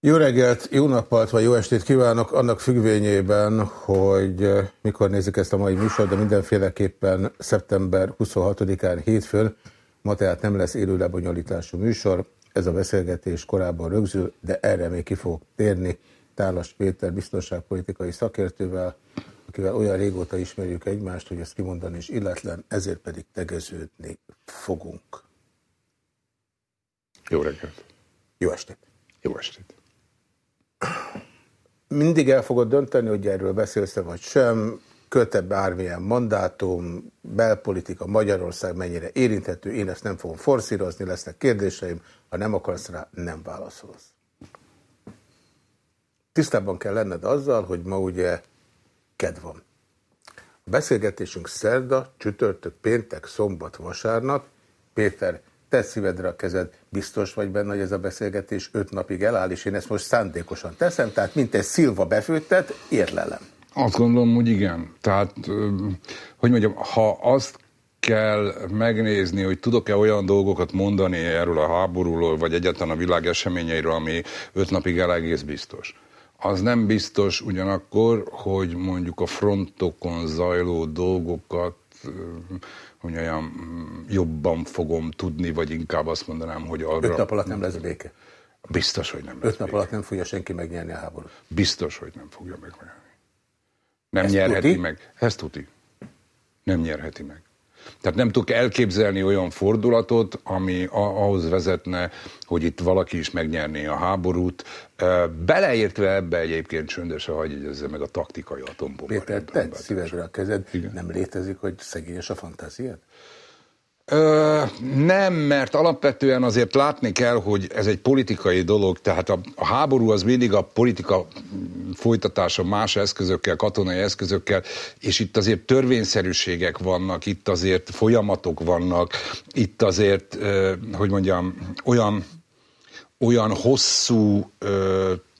Jó reggelt, jó nappalt, vagy jó estét kívánok, annak függvényében, hogy eh, mikor nézik ezt a mai műsor, de mindenféleképpen szeptember 26-án hétfőn, ma tehát nem lesz élő lebonyolítású műsor, ez a beszélgetés korábban rögzül, de erre még ki fogok térni Tálas Péter biztonságpolitikai szakértővel, akivel olyan régóta ismerjük egymást, hogy ezt kimondani is illetlen, ezért pedig tegeződni fogunk. Jó reggelt! Jó estét! Jó estét! Mindig el fogod dönteni, hogy erről beszélsz-e vagy sem, köte bármilyen mandátum, belpolitika, Magyarország mennyire érinthető, én ezt nem fogom forszírozni, lesznek kérdéseim, ha nem akarsz rá, nem válaszolsz. Tisztában kell lenned azzal, hogy ma ugye kedv van. A beszélgetésünk szerda, csütörtök, péntek, szombat, vasárnap. Péter, te szívedre a kezed, biztos vagy benne, hogy ez a beszélgetés öt napig eláll, és én ezt most szándékosan teszem, tehát mint egy szilva befőttet, érlelem. Azt gondolom, hogy igen. Tehát, hogy mondjam, ha azt kell megnézni, hogy tudok-e olyan dolgokat mondani erről a háborúról, vagy egyáltalán a világ eseményeiről, ami öt napig el egész biztos. Az nem biztos ugyanakkor, hogy mondjuk a frontokon zajló dolgokat hogy olyan jobban fogom tudni, vagy inkább azt mondanám, hogy arra... Öt nap alatt nem lesz béke? Biztos, hogy nem lesz Öt nap alatt nem fogja senki megnyerni a háborút? Biztos, hogy nem fogja megnyerni. Nem Ezt nyerheti tuti? meg. Ezt tuti. Nem nyerheti meg. Tehát nem tudok elképzelni olyan fordulatot, ami ahhoz vezetne, hogy itt valaki is megnyerné a háborút. Beleértve ebbe egyébként csöndesen hagyj ezzel meg a taktikai atombomba. Péter, te szívedre a kezed. Igen. Nem létezik, hogy szegényes a fantáziát? Ö, nem, mert alapvetően azért látni kell, hogy ez egy politikai dolog, tehát a, a háború az mindig a politika folytatása más eszközökkel, katonai eszközökkel, és itt azért törvényszerűségek vannak, itt azért folyamatok vannak, itt azért, hogy mondjam, olyan, olyan hosszú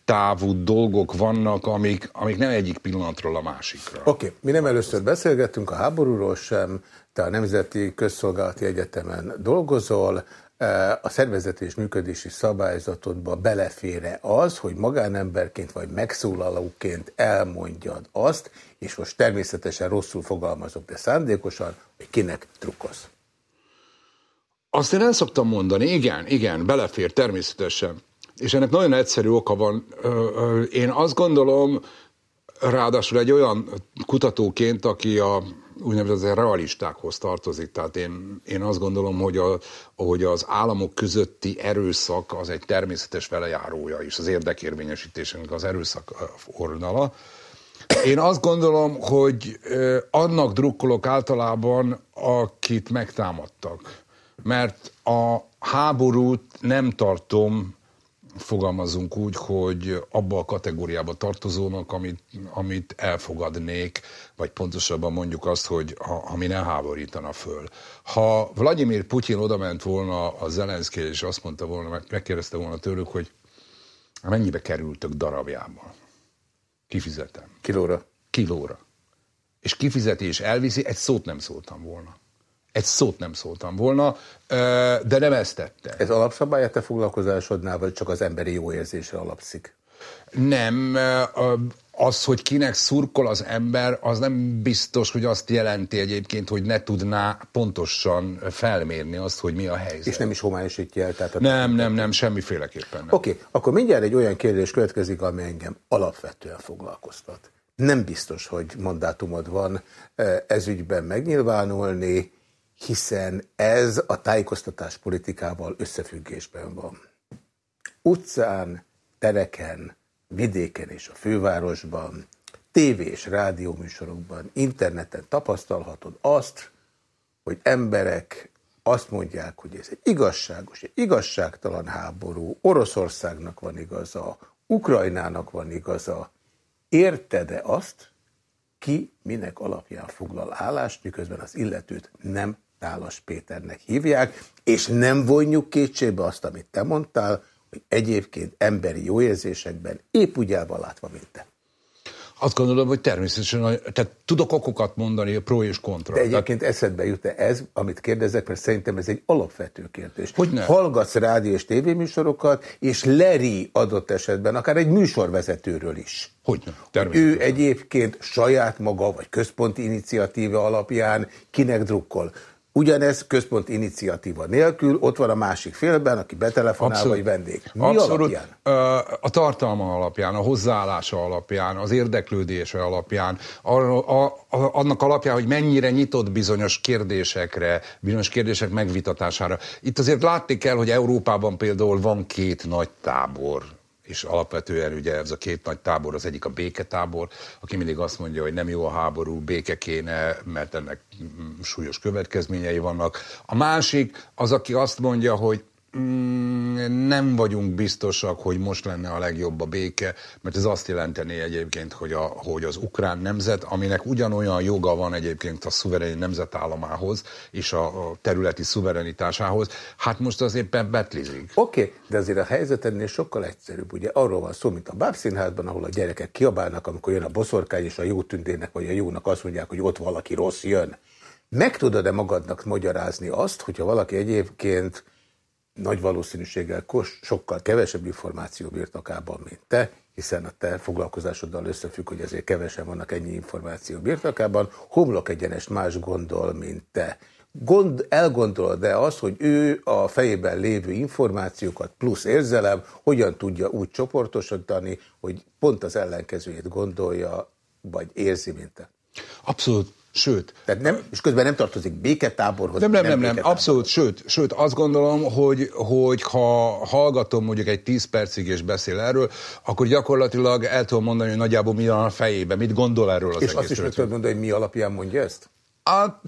távú dolgok vannak, amik, amik nem egyik pillanatról a másikra. Oké, okay. mi nem először beszélgettünk a háborúról sem, te a Nemzeti Közszolgálati Egyetemen dolgozol, a szervezeti és működési szabályzatodba belefére az, hogy magánemberként vagy megszólalóként elmondjad azt, és most természetesen rosszul fogalmazok, de szándékosan, hogy kinek trukkolsz. Azt én el szoktam mondani, igen, igen, belefér természetesen. És ennek nagyon egyszerű oka van. Én azt gondolom, ráadásul egy olyan kutatóként, aki a úgynevezett realistákhoz tartozik. Tehát én, én azt gondolom, hogy, a, hogy az államok közötti erőszak az egy természetes velejárója is, az érdekérvényesítésünknek az erőszak oldala. Én azt gondolom, hogy annak drukkolok általában, akit megtámadtak. Mert a háborút nem tartom fogalmazunk úgy, hogy abba a kategóriába tartozónak, amit, amit elfogadnék, vagy pontosabban mondjuk azt, hogy a, ami ne háborítana föl. Ha Vladimir Putyin odament volna a Zelenszky, és azt mondta volna, megkérdezte volna tőlük, hogy mennyibe kerültök darabjában? Kifizetem. Kilóra? Kilóra. És kifizeti és elviszi, egy szót nem szóltam volna. Egy szót nem szóltam volna, de nem ezt tette. Ez alapszabály a te foglalkozásodnál, vagy csak az emberi jó érzésre alapszik? Nem, az, hogy kinek szurkol az ember, az nem biztos, hogy azt jelenti egyébként, hogy ne tudná pontosan felmérni azt, hogy mi a helyzet. És nem is homályosítja el? Tehát nem, nem, nem, semmiféleképpen nem. Oké, okay, akkor mindjárt egy olyan kérdés következik, ami engem alapvetően foglalkoztat. Nem biztos, hogy mandátumod van ezügyben megnyilvánulni, hiszen ez a tájékoztatás politikával összefüggésben van. Utcán, tereken, vidéken és a fővárosban, tévé és rádióműsorokban, interneten tapasztalhatod azt, hogy emberek azt mondják, hogy ez egy igazságos, egy igazságtalan háború, Oroszországnak van igaza, Ukrajnának van igaza. Érted-e azt, ki minek alapján foglal állást, miközben az illetőt nem Tálas Péternek hívják, és nem vonjuk kétségbe azt, amit te mondtál, hogy egyébként emberi jó érzésekben épp úgy elvalátva, mint te. Azt gondolom, hogy természetesen, tehát tudok okokat mondani, a pro és kontra. De egyébként tehát... eszedbe jut-e ez, amit kérdezek, mert szerintem ez egy alapvető kérdés. Hogy ne? Hallgatsz rádió és tévéműsorokat, és leri adott esetben, akár egy műsorvezetőről is. Hogy ne? Ő egyébként saját maga, vagy központi iniciatíva alapján kinek drukkol. Ugyanez központ iniciatíva nélkül, ott van a másik félben, aki betelefonál, Abszolút. vagy vendég. Mi Abszolút. alapján? A tartalma alapján, a hozzáállása alapján, az érdeklődése alapján, a, a, a, annak alapján, hogy mennyire nyitott bizonyos kérdésekre, bizonyos kérdések megvitatására. Itt azért látni kell, hogy Európában például van két nagy tábor és alapvetően ugye ez a két nagy tábor, az egyik a béketábor, aki mindig azt mondja, hogy nem jó a háború, béke kéne, mert ennek súlyos következményei vannak. A másik az, aki azt mondja, hogy nem vagyunk biztosak, hogy most lenne a legjobb a béke, mert ez azt jelenteni egyébként, hogy, a, hogy az ukrán nemzet, aminek ugyanolyan joga van egyébként a szuverén nemzetállamához és a, a területi szuverenitásához, hát most az éppen betlizik. Oké, okay, de azért a helyzet ennél sokkal egyszerűbb. Ugye arról van szó, mint a bábszínházban, ahol a gyerekek kiabálnak, amikor jön a boszorkány, és a jó tündének vagy a jónak azt mondják, hogy ott valaki rossz jön. Meg tudod-e magadnak magyarázni azt, hogyha valaki egyébként nagy valószínűséggel sokkal kevesebb információ birtokában, mint te, hiszen a te foglalkozásoddal összefügg, hogy ezért kevesen vannak ennyi információ birtokában, homlok egyenes más gondol, mint te. Gond, elgondolod de az, hogy ő a fejében lévő információkat plusz érzelem hogyan tudja úgy csoportosítani, hogy pont az ellenkezőjét gondolja, vagy érzi, mint te? Abszolút. Sőt. Tehát nem, és közben nem tartozik béketáborhoz. Nem, nem, nem, nem, abszolút, sőt, sőt, azt gondolom, hogy, hogy ha hallgatom mondjuk egy 10 percig és beszél erről, akkor gyakorlatilag el tudom mondani, hogy nagyjából mi van a fejében, mit gondol erről az És azt is meg tudod mondani, hogy mi alapján mondja ezt? A,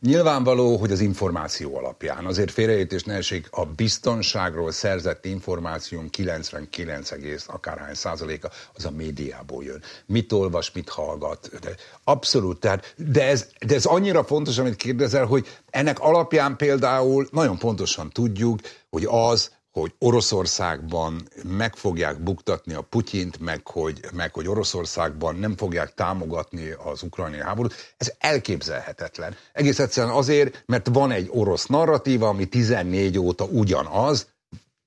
Nyilvánvaló, hogy az információ alapján, azért félreértés ne esik, a biztonságról szerzett információm 99, akárhány százaléka az a médiából jön. Mit olvas, mit hallgat. De abszolút, tehát, de ez, de ez annyira fontos, amit kérdezel, hogy ennek alapján például nagyon pontosan tudjuk, hogy az, hogy Oroszországban meg fogják buktatni a Putyint, meg hogy, meg hogy Oroszországban nem fogják támogatni az ukrajnai háborút, ez elképzelhetetlen. Egész egyszerűen azért, mert van egy orosz narratíva, ami 14 óta ugyanaz,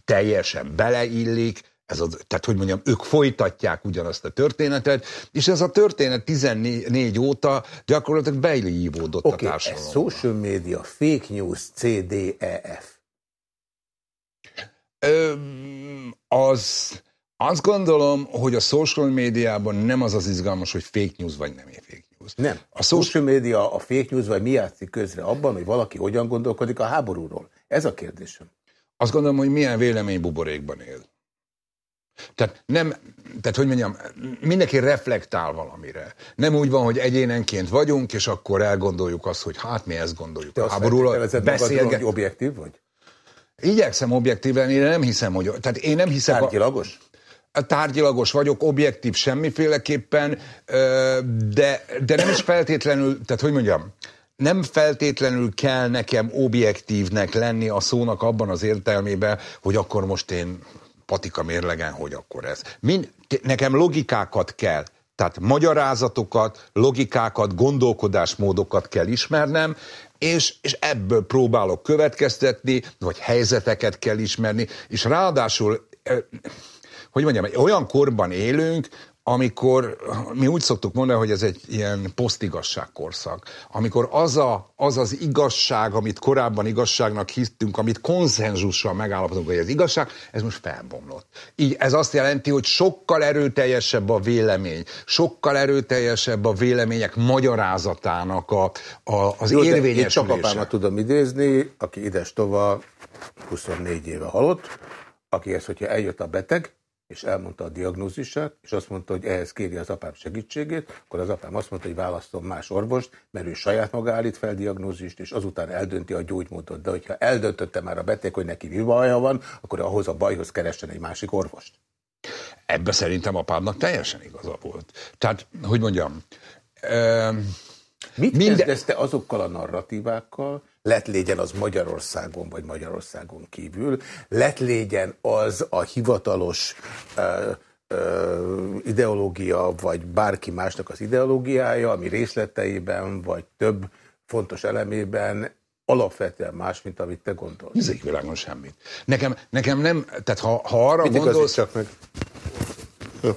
teljesen beleillik, ez a, tehát hogy mondjam, ők folytatják ugyanazt a történetet, és ez a történet 14 óta gyakorlatilag beillívódott okay, a társadalomban. Okay, social media, fake news, CDEF az, azt gondolom, hogy a social médiában nem az az izgalmas, hogy fake news vagy nem fake news. Nem. A social média, a fake news vagy mi játszik közre abban, hogy valaki hogyan gondolkodik a háborúról? Ez a kérdésem. Azt gondolom, hogy milyen vélemény buborékban él. Tehát nem, tehát hogy mondjam, mindenki reflektál valamire. Nem úgy van, hogy egyénenként vagyunk, és akkor elgondoljuk azt, hogy hát mi ezt gondoljuk. Te a háborúról beszélget... hogy objektív vagy? Igyekszem objektíven, én nem hiszem, hogy... Tehát én nem hiszem... Tárgyilagos? A, tárgyilagos vagyok, objektív semmiféleképpen, de, de nem is feltétlenül, tehát hogy mondjam, nem feltétlenül kell nekem objektívnek lenni a szónak abban az értelmében, hogy akkor most én patika mérlegen, hogy akkor ez. Mind, nekem logikákat kell tehát magyarázatokat, logikákat, gondolkodásmódokat kell ismernem, és, és ebből próbálok következtetni, vagy helyzeteket kell ismerni, és ráadásul, hogy mondjam, olyan korban élünk, amikor mi úgy szoktuk mondani, hogy ez egy ilyen posztigasság korszak, amikor az, a, az az igazság, amit korábban igazságnak hittünk, amit konszenzussal megállapodunk, hogy ez igazság, ez most felbomlott. Így ez azt jelenti, hogy sokkal erőteljesebb a vélemény, sokkal erőteljesebb a vélemények magyarázatának a, a, az Jó, érvényesülése. Én csak apámat tudom idézni, aki ides tova 24 éve halott, aki ezt, hogyha eljött a beteg, és elmondta a diagnózisát, és azt mondta, hogy ehhez kéri az apám segítségét, akkor az apám azt mondta, hogy választom más orvost, mert ő saját maga állít fel diagnózist, és azután eldönti a gyógymódot. De hogyha eldöntötte már a beteg, hogy neki mi baja van, akkor ahhoz a bajhoz keressen egy másik orvost. Ebbe szerintem apámnak teljesen igaza volt. Tehát, hogy mondjam... Euh, Mit minden... kezdezte azokkal a narratívákkal, lett légyen az Magyarországon vagy Magyarországon kívül, lett légyen az a hivatalos uh, ideológia, vagy bárki másnak az ideológiája, ami részleteiben, vagy több fontos elemében alapvetően más, mint amit te gondolsz. Ez világon semmit. Nekem, nekem nem, tehát ha, ha arra Mindig gondolsz... csak meg. Jó.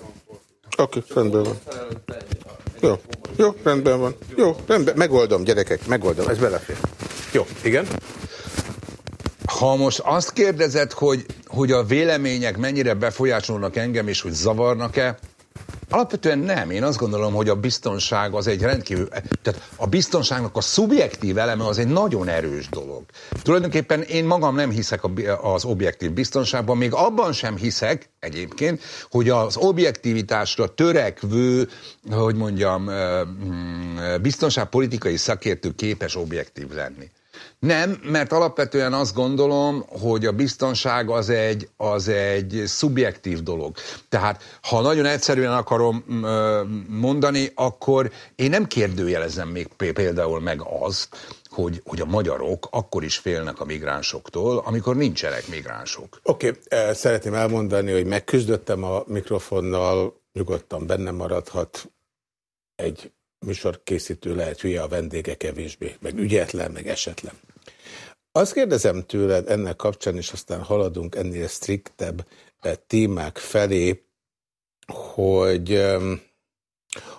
Oké, okay, rendben van. Jó, jó, rendben van. Jó, rendben, megoldom, gyerekek, megoldom, ez belefér. Jó, igen? Ha most azt kérdezed, hogy, hogy a vélemények mennyire befolyásolnak engem, és hogy zavarnak-e, Alapvetően nem. Én azt gondolom, hogy a biztonság az egy rendkívül... Tehát a biztonságnak a szubjektív eleme az egy nagyon erős dolog. Tulajdonképpen én magam nem hiszek az objektív biztonságban, még abban sem hiszek egyébként, hogy az objektivitásra törekvő, hogy mondjam, mm, biztonságpolitikai szakértő képes objektív lenni. Nem, mert alapvetően azt gondolom, hogy a biztonság az egy, az egy szubjektív dolog. Tehát, ha nagyon egyszerűen akarom mondani, akkor én nem kérdőjelezem még például meg azt, hogy, hogy a magyarok akkor is félnek a migránsoktól, amikor nincsenek migránsok. Oké, okay. szeretném elmondani, hogy megküzdöttem a mikrofonnal, nyugodtan benne maradhat egy műsorkészítő lehet hülye, a vendége kevésbé, meg ügyetlen, meg esetlen. Azt kérdezem tőled ennek kapcsán, és aztán haladunk ennél striktebb eh, témák felé, hogy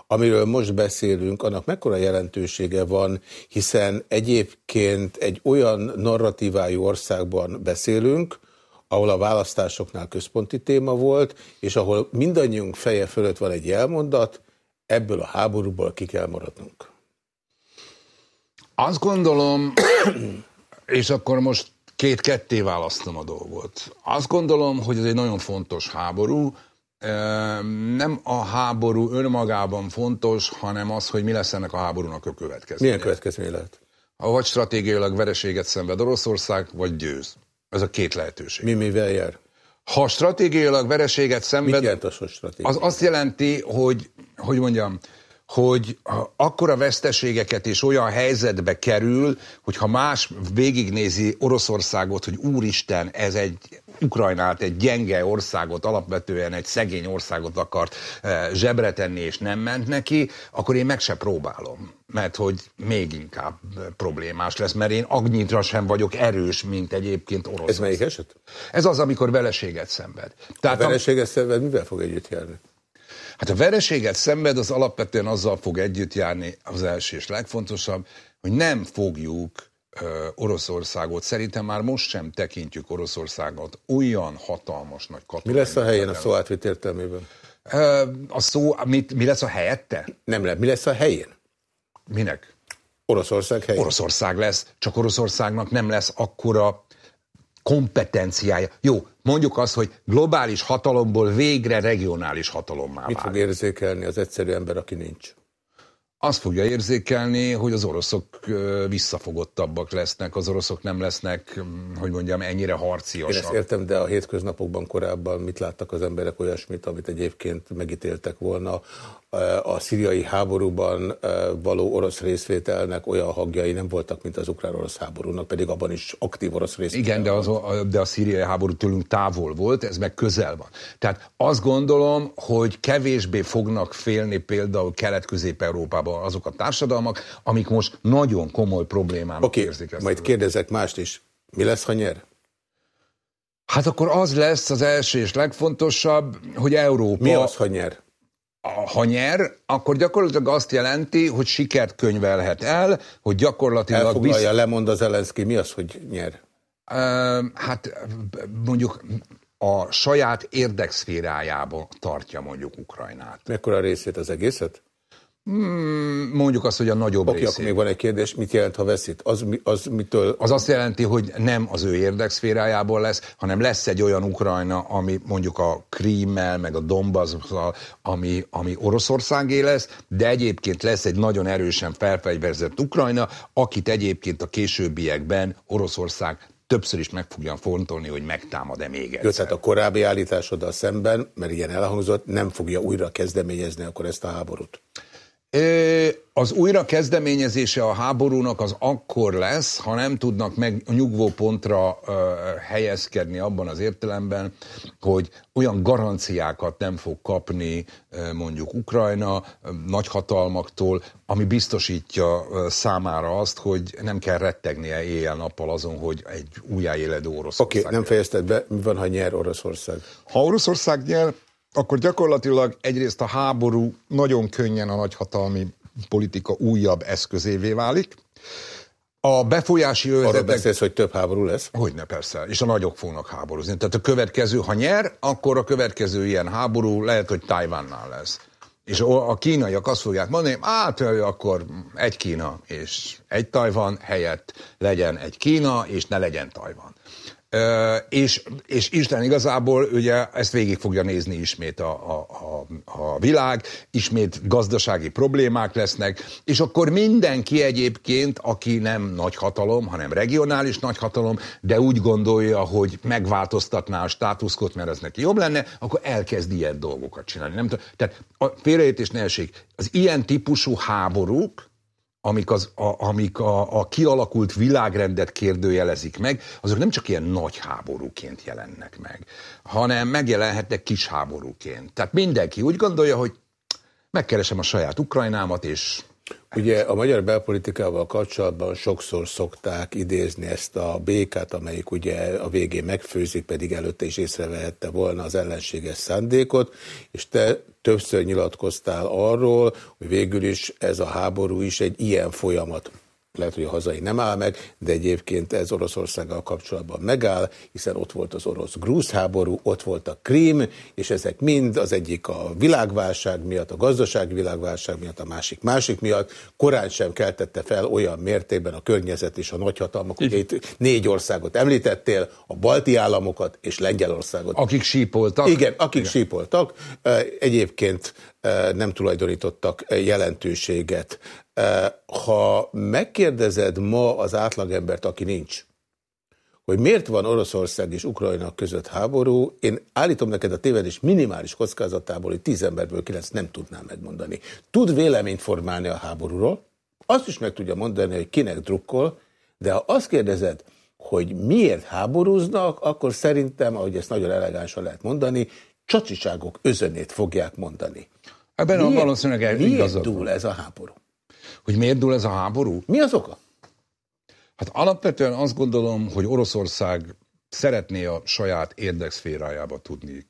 amiről most beszélünk, annak mekkora jelentősége van, hiszen egyébként egy olyan narratívájú országban beszélünk, ahol a választásoknál központi téma volt, és ahol mindannyiunk feje fölött van egy jelmondat, ebből a háborúból ki kell maradnunk. Azt gondolom, és akkor most két-ketté választom a dolgot. Azt gondolom, hogy ez egy nagyon fontos háború. Nem a háború önmagában fontos, hanem az, hogy mi lesz ennek a háborúnak a következménye. Milyen következmény lehet? Vagy stratégiailag vereséget szenved Oroszország, vagy győz. Ez a két lehetőség. Mi mivel jár? Ha stratégiailag vereséget szenved... Mit jelent az, hogy Az azt jelenti, hogy, hogy mondjam, hogy akkora veszteségeket és olyan helyzetbe kerül, hogyha más végignézi Oroszországot, hogy úristen, ez egy Ukrajnát, egy gyenge országot, alapvetően egy szegény országot akart eh, zsebre tenni, és nem ment neki, akkor én meg se próbálom. Mert hogy még inkább problémás lesz, mert én agnyitra sem vagyok erős, mint egyébként Oroszország. Ez melyik eset? Ez az, amikor veleséget szenved. Tehát a veleséget szenved mivel fog együtt járni? Hát a vereséget szenved, az alapvetően azzal fog együtt járni az első és legfontosabb, hogy nem fogjuk Oroszországot, szerintem már most sem tekintjük Oroszországot olyan hatalmas nagy katonai. Mi lesz a helyén a szó átvit értelmében? A szó, mit, mi lesz a helyette? Nem lehet, mi lesz a helyén? Minek? Oroszország helyén. Oroszország lesz, csak Oroszországnak nem lesz akkora kompetenciája. Jó, mondjuk azt, hogy globális hatalomból végre regionális hatalommá Mit fog érzékelni az egyszerű ember, aki nincs? Azt fogja érzékelni, hogy az oroszok visszafogottabbak lesznek, az oroszok nem lesznek, hogy mondjam, ennyire harciasak. Én ezt értem, de a hétköznapokban korábban mit láttak az emberek olyasmit, amit egyébként megítéltek volna a szíriai háborúban való orosz részvételnek olyan hagjai nem voltak, mint az ukrán-orosz háborúnak, pedig abban is aktív orosz részvétel Igen, de, az, de a szíriai háború tőlünk távol volt, ez meg közel van. Tehát azt gondolom, hogy kevésbé fognak félni például Kelet-Közép-Európában azok a társadalmak, amik most nagyon komoly problémának okay, érzik ezt. majd kérdezek mást is. Mi lesz, ha nyer? Hát akkor az lesz az első és legfontosabb, hogy Európa... Mi az, ha nyer? ha nyer, akkor gyakorlatilag azt jelenti, hogy sikert könyvelhet el, hogy gyakorlatilag... Elfoglalja, bizt... lemond az Zelenszky, mi az, hogy nyer? Uh, hát mondjuk a saját érdekszférájába tartja mondjuk Ukrajnát. Mekkora részét az egészet? Hmm, mondjuk azt, hogy a nagyobb Oké, akkor még van egy kérdés, mit jelent, ha veszít? Az, az mitől? Az azt jelenti, hogy nem az ő érdekszférájából lesz, hanem lesz egy olyan Ukrajna, ami mondjuk a Krímmel, meg a Donbasszal, ami, ami Oroszországé lesz, de egyébként lesz egy nagyon erősen felfegyverzett Ukrajna, akit egyébként a későbbiekben Oroszország többször is meg fogja fontolni, hogy megtámad-e még egyszer. Jó, tehát a korábbi állításoddal szemben, mert ilyen elhangzott, nem fogja újra kezdeményezni akkor ezt a háborút. Az újra kezdeményezése a háborúnak az akkor lesz, ha nem tudnak meg nyugvó pontra helyezkedni abban az értelemben, hogy olyan garanciákat nem fog kapni mondjuk Ukrajna nagyhatalmaktól, ami biztosítja számára azt, hogy nem kell rettegnie éjjel-nappal azon, hogy egy újjáéledő Oroszország. Oké, okay, nem fejezted be, mi van, ha nyer Oroszország? Ha Oroszország nyer, akkor gyakorlatilag egyrészt a háború nagyon könnyen a nagyhatalmi politika újabb eszközévé válik. A befolyási övezetek... Arról beszélsz, hogy több háború lesz? Hogyne, persze. És a nagyok fognak háborúzni. Tehát a következő, ha nyer, akkor a következő ilyen háború lehet, hogy Tajvánnál lesz. És a kínaiak azt fogják mondani, hát akkor egy Kína és egy Tajvan helyett legyen egy Kína, és ne legyen Tajvan és, és Isten igazából ugye ezt végig fogja nézni ismét a, a, a, világ, ismét gazdasági problémák lesznek, és akkor mindenki egyébként, aki nem nagy hatalom, hanem regionális nagy hatalom, de úgy gondolja, hogy megváltoztatná a státuszkot, mert ez neki jobb lenne, akkor elkezd ilyen dolgokat csinálni. Nem tehát a félreértés ne esik. Az ilyen típusú háborúk, amik, az, a, amik a, a kialakult világrendet kérdőjelezik meg, azok nem csak ilyen nagy háborúként jelennek meg, hanem megjelenhetnek kis háborúként. Tehát mindenki úgy gondolja, hogy megkeresem a saját Ukrajnámat, és Ugye a magyar belpolitikával kapcsolatban sokszor szokták idézni ezt a békát, amelyik ugye a végén megfőzik, pedig előtte is észrevehette volna az ellenséges szándékot, és te többször nyilatkoztál arról, hogy végül is ez a háború is egy ilyen folyamat lehet, hogy a hazai nem áll meg, de egyébként ez Oroszországgal kapcsolatban megáll, hiszen ott volt az orosz-grúz háború, ott volt a Krím, és ezek mind az egyik a világválság miatt, a gazdasági világválság miatt, a másik másik miatt, korán sem keltette fel olyan mértékben a környezet és a nagyhatalmak, ugye itt négy országot említettél, a balti államokat és Lengyelországot. Akik sípoltak. Igen, akik Igen. sípoltak. Egyébként nem tulajdonítottak jelentőséget ha megkérdezed ma az átlagembert, aki nincs, hogy miért van Oroszország és Ukrajna között háború, én állítom neked a tévedés minimális kockázatából, hogy tíz emberből kilenc nem tudnám megmondani. Tud véleményt formálni a háborúról, azt is meg tudja mondani, hogy kinek drukkol, de ha azt kérdezed, hogy miért háborúznak, akkor szerintem, ahogy ezt nagyon elegánsan lehet mondani, csacsiságok özönét fogják mondani. Ebben miért, valószínűleg miért dúl ez a háború? Hogy miért dúl ez a háború? Mi az oka? Hát alapvetően azt gondolom, hogy Oroszország szeretné a saját érdekszférájába tudni.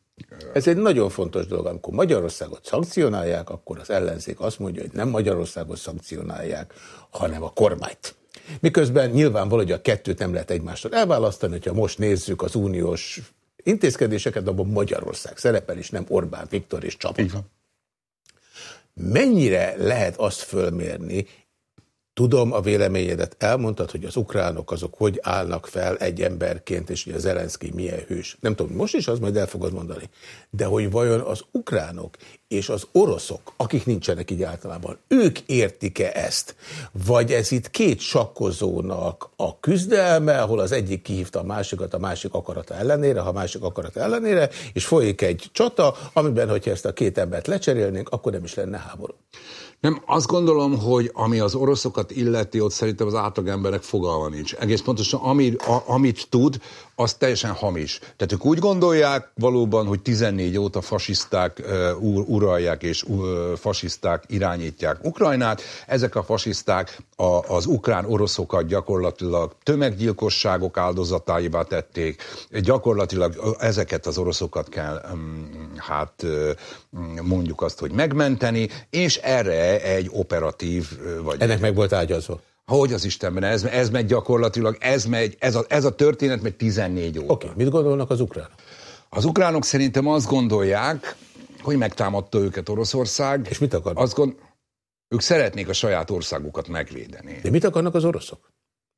Ez egy nagyon fontos dolog. Amikor Magyarországot szankcionálják, akkor az ellenzék azt mondja, hogy nem Magyarországot szankcionálják, hanem a kormányt. Miközben nyilvánvaló, hogy a kettőt nem lehet egymástól elválasztani, hogyha most nézzük az uniós intézkedéseket, abban Magyarország szerepel, és nem Orbán Viktor és csapat. Mennyire lehet azt fölmérni, Tudom a véleményedet, elmondtad, hogy az ukránok azok hogy állnak fel egy emberként, és hogy az Zelenszky milyen hős. Nem tudom, most is az majd el fogod mondani. De hogy vajon az ukránok és az oroszok, akik nincsenek így általában, ők értik-e ezt? Vagy ez itt két sakkozónak a küzdelme, ahol az egyik kihívta a másikat a másik akarata ellenére, ha a másik akarata ellenére, és folyik egy csata, amiben, hogyha ezt a két embert lecserélnénk, akkor nem is lenne háború. Nem, azt gondolom, hogy ami az oroszokat illeti, ott szerintem az átlagemberek fogalma nincs. Egész pontosan, ami, a, amit tud, az teljesen hamis. Tehát ők úgy gondolják valóban, hogy 14 óta fasiszták uh, uralják és uh, fasiszták irányítják Ukrajnát. Ezek a fasiszták a, az ukrán oroszokat gyakorlatilag tömeggyilkosságok áldozatáivá tették. Gyakorlatilag ezeket az oroszokat kell, um, hát uh, mondjuk azt, hogy megmenteni, és erre egy operatív... Vagy Ennek meg volt ágyazva. Hogy az Istenben, ez, ez megy gyakorlatilag, ez megy, ez a, ez a történet megy 14 óta. Oké, okay. mit gondolnak az ukránok? Az ukránok szerintem azt gondolják, hogy megtámadta őket Oroszország. És mit akarnak? Azt gond... Ők szeretnék a saját országukat megvédeni. De mit akarnak az oroszok?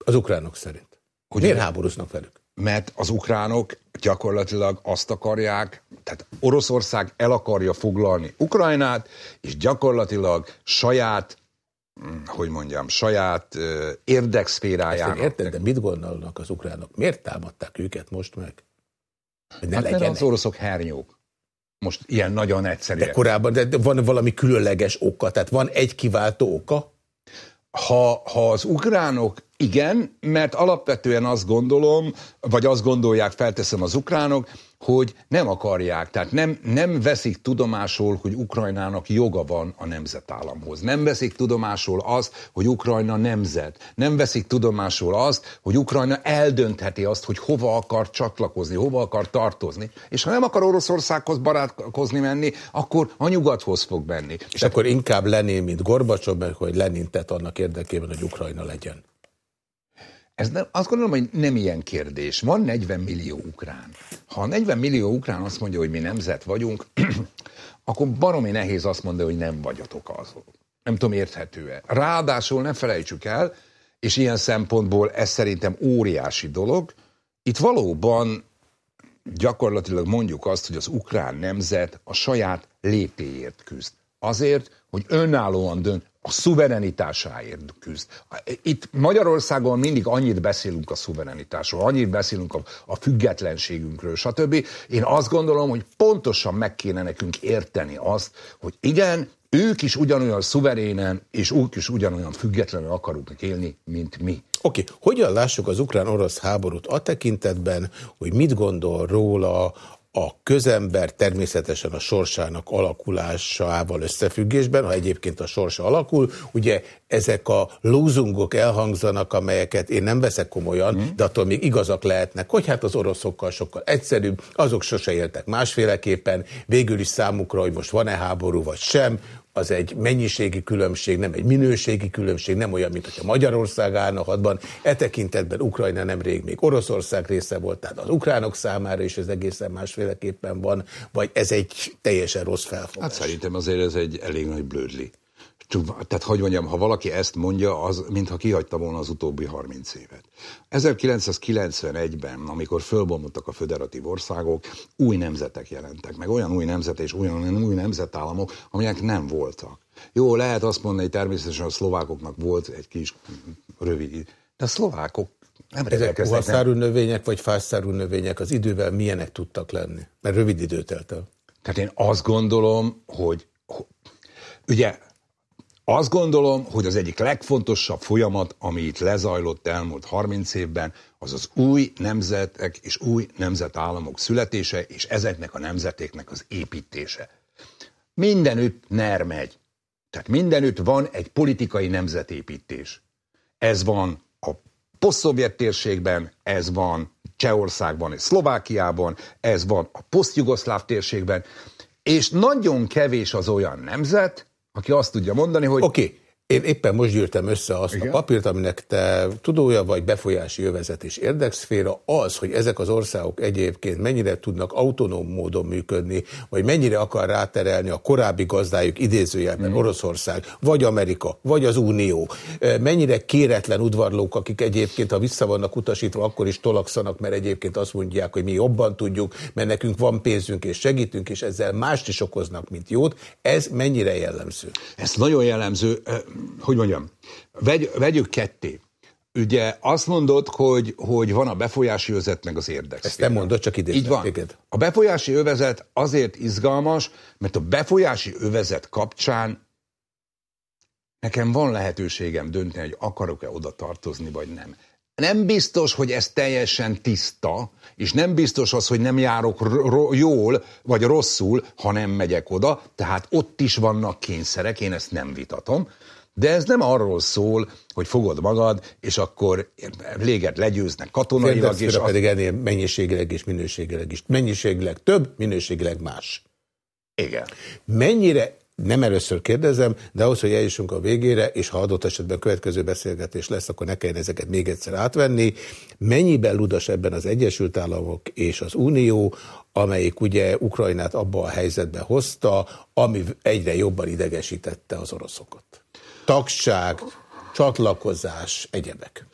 Az ukránok szerint. Hogy Miért háborúznak velük? Mert az ukránok gyakorlatilag azt akarják, tehát Oroszország el akarja foglalni Ukrajnát, és gyakorlatilag saját hogy mondjam, saját érdekszférájának. Ezt érted, de mit gondolnak az ukránok? Miért támadták őket most meg? Hogy ne hát legyenek? az oroszok hernyók. Most ilyen nagyon egyszerű. De korábban de van valami különleges oka, tehát van egy kiváltó oka? Ha, ha az ukránok igen, mert alapvetően azt gondolom, vagy azt gondolják, felteszem az ukránok, hogy nem akarják, tehát nem, nem veszik tudomásul, hogy Ukrajnának joga van a nemzetállamhoz. Nem veszik tudomásul azt, hogy Ukrajna nemzet. Nem veszik tudomásul azt, hogy Ukrajna eldöntheti azt, hogy hova akar csatlakozni, hova akar tartozni. És ha nem akar Oroszországhoz barátkozni menni, akkor a nyugathoz fog menni. És Tehát, akkor inkább Lenin, mint Gorbacsov, mert hogy Lenin tett annak érdekében, hogy Ukrajna legyen. Ez nem, azt gondolom, hogy nem ilyen kérdés. Van 40 millió ukrán. Ha 40 millió ukrán azt mondja, hogy mi nemzet vagyunk, akkor baromi nehéz azt mondani, hogy nem vagyatok azok. Nem tudom, érthető-e. Ráadásul ne felejtsük el, és ilyen szempontból ez szerintem óriási dolog, itt valóban gyakorlatilag mondjuk azt, hogy az ukrán nemzet a saját létéért küzd. Azért, hogy önállóan dönt, a szuverenitásáért küzd. Itt Magyarországon mindig annyit beszélünk a szuverenitásról, annyit beszélünk a, a függetlenségünkről, stb. Én azt gondolom, hogy pontosan meg kéne nekünk érteni azt, hogy igen, ők is ugyanolyan szuverénen, és ők is ugyanolyan függetlenül akarunk élni, mint mi. Oké, okay. hogyan lássuk az ukrán-orosz háborút a tekintetben, hogy mit gondol róla a közember természetesen a sorsának alakulásával összefüggésben, ha egyébként a sorsa alakul, ugye ezek a lózungok elhangzanak, amelyeket én nem veszek komolyan, mm. de attól még igazak lehetnek, hogy hát az oroszokkal sokkal egyszerűbb, azok sose éltek másféleképpen, végül is számukra, hogy most van-e háború vagy sem, az egy mennyiségi különbség, nem egy minőségi különbség, nem olyan, mint hogyha Magyarország állna hadban. E tekintetben Ukrajna nemrég még Oroszország része volt, tehát az ukránok számára is ez egészen másféleképpen van, vagy ez egy teljesen rossz felfogás? Hát szerintem azért ez egy elég nagy blödli. Tehát, hogy mondjam, ha valaki ezt mondja, az mintha kihagyta volna az utóbbi 30 évet. 1991-ben, amikor fölbomlottak a föderatív országok, új nemzetek jelentek meg, olyan új nemzetek és olyan új nemzetállamok, amelyek nem voltak. Jó, lehet azt mondani, hogy természetesen a szlovákoknak volt egy kis rövid, de a szlovákok nem Ezek puhaszárú növények, vagy fászárú növények az idővel milyenek tudtak lenni? Mert rövid időt telt el. Tehát én azt gondolom, hogy ugye azt gondolom, hogy az egyik legfontosabb folyamat, ami itt lezajlott elmúlt 30 évben, az az új nemzetek és új nemzetállamok születése, és ezeknek a nemzetéknek az építése. Mindenütt NER megy. Tehát mindenütt van egy politikai nemzetépítés. Ez van a posztszovjet térségben, ez van Csehországban és Szlovákiában, ez van a posztjugoszláv térségben, és nagyon kevés az olyan nemzet, aki azt tudja mondani, hogy... Oké, okay. Én éppen most gyűrtem össze azt Igen? a papírt, aminek te tudója vagy befolyási jövezet és érdekszféra, az, hogy ezek az országok egyébként mennyire tudnak autonóm módon működni, vagy mennyire akar ráterelni a korábbi gazdájuk idézőjelben mm. Oroszország, vagy Amerika, vagy az Unió, mennyire kéretlen udvarlók, akik egyébként, ha vissza vannak utasítva, akkor is tolakszanak, mert egyébként azt mondják, hogy mi jobban tudjuk, mert nekünk van pénzünk és segítünk, és ezzel mást is okoznak, mint jót. Ez mennyire jellemző? Ez nagyon jellemző hogy mondjam, vegy, vegyük ketté. Ugye azt mondod, hogy, hogy van a befolyási övezet, meg az érdek. Ezt nem mondod, csak idén. Így van. Téged. A befolyási övezet azért izgalmas, mert a befolyási övezet kapcsán nekem van lehetőségem dönteni, hogy akarok-e oda tartozni, vagy nem. Nem biztos, hogy ez teljesen tiszta, és nem biztos az, hogy nem járok jól, vagy rosszul, ha nem megyek oda, tehát ott is vannak kényszerek, én ezt nem vitatom, de ez nem arról szól, hogy fogod magad, és akkor léget legyőznek katonailag. És pedig ennél mennyiségileg és minőségileg is. Mennyiségileg több, minőségileg más. Igen. Mennyire nem először kérdezem, de ahhoz, hogy eljussunk a végére, és ha adott esetben következő beszélgetés lesz, akkor ne kelljen ezeket még egyszer átvenni. Mennyiben ludas ebben az Egyesült Államok és az Unió, amelyik ugye Ukrajnát abba a helyzetbe hozta, ami egyre jobban idegesítette az oroszokat? Tagság, csatlakozás, egyebek.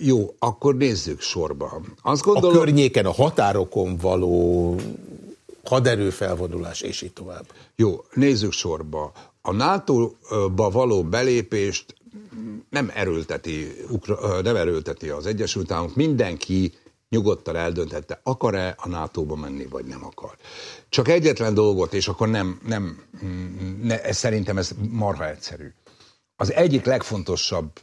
Jó, akkor nézzük sorba. Azt gondolom... A környéken, a határokon való haderőfelvonulás, és így tovább. Jó, nézzük sorba. A NATO-ba való belépést nem erőlteti, nem erőlteti az Egyesült Államok. Mindenki nyugodtan eldönthette, akar-e a NATO-ba menni, vagy nem akar. Csak egyetlen dolgot, és akkor nem, nem ne, ez szerintem ez marha egyszerű. Az egyik legfontosabb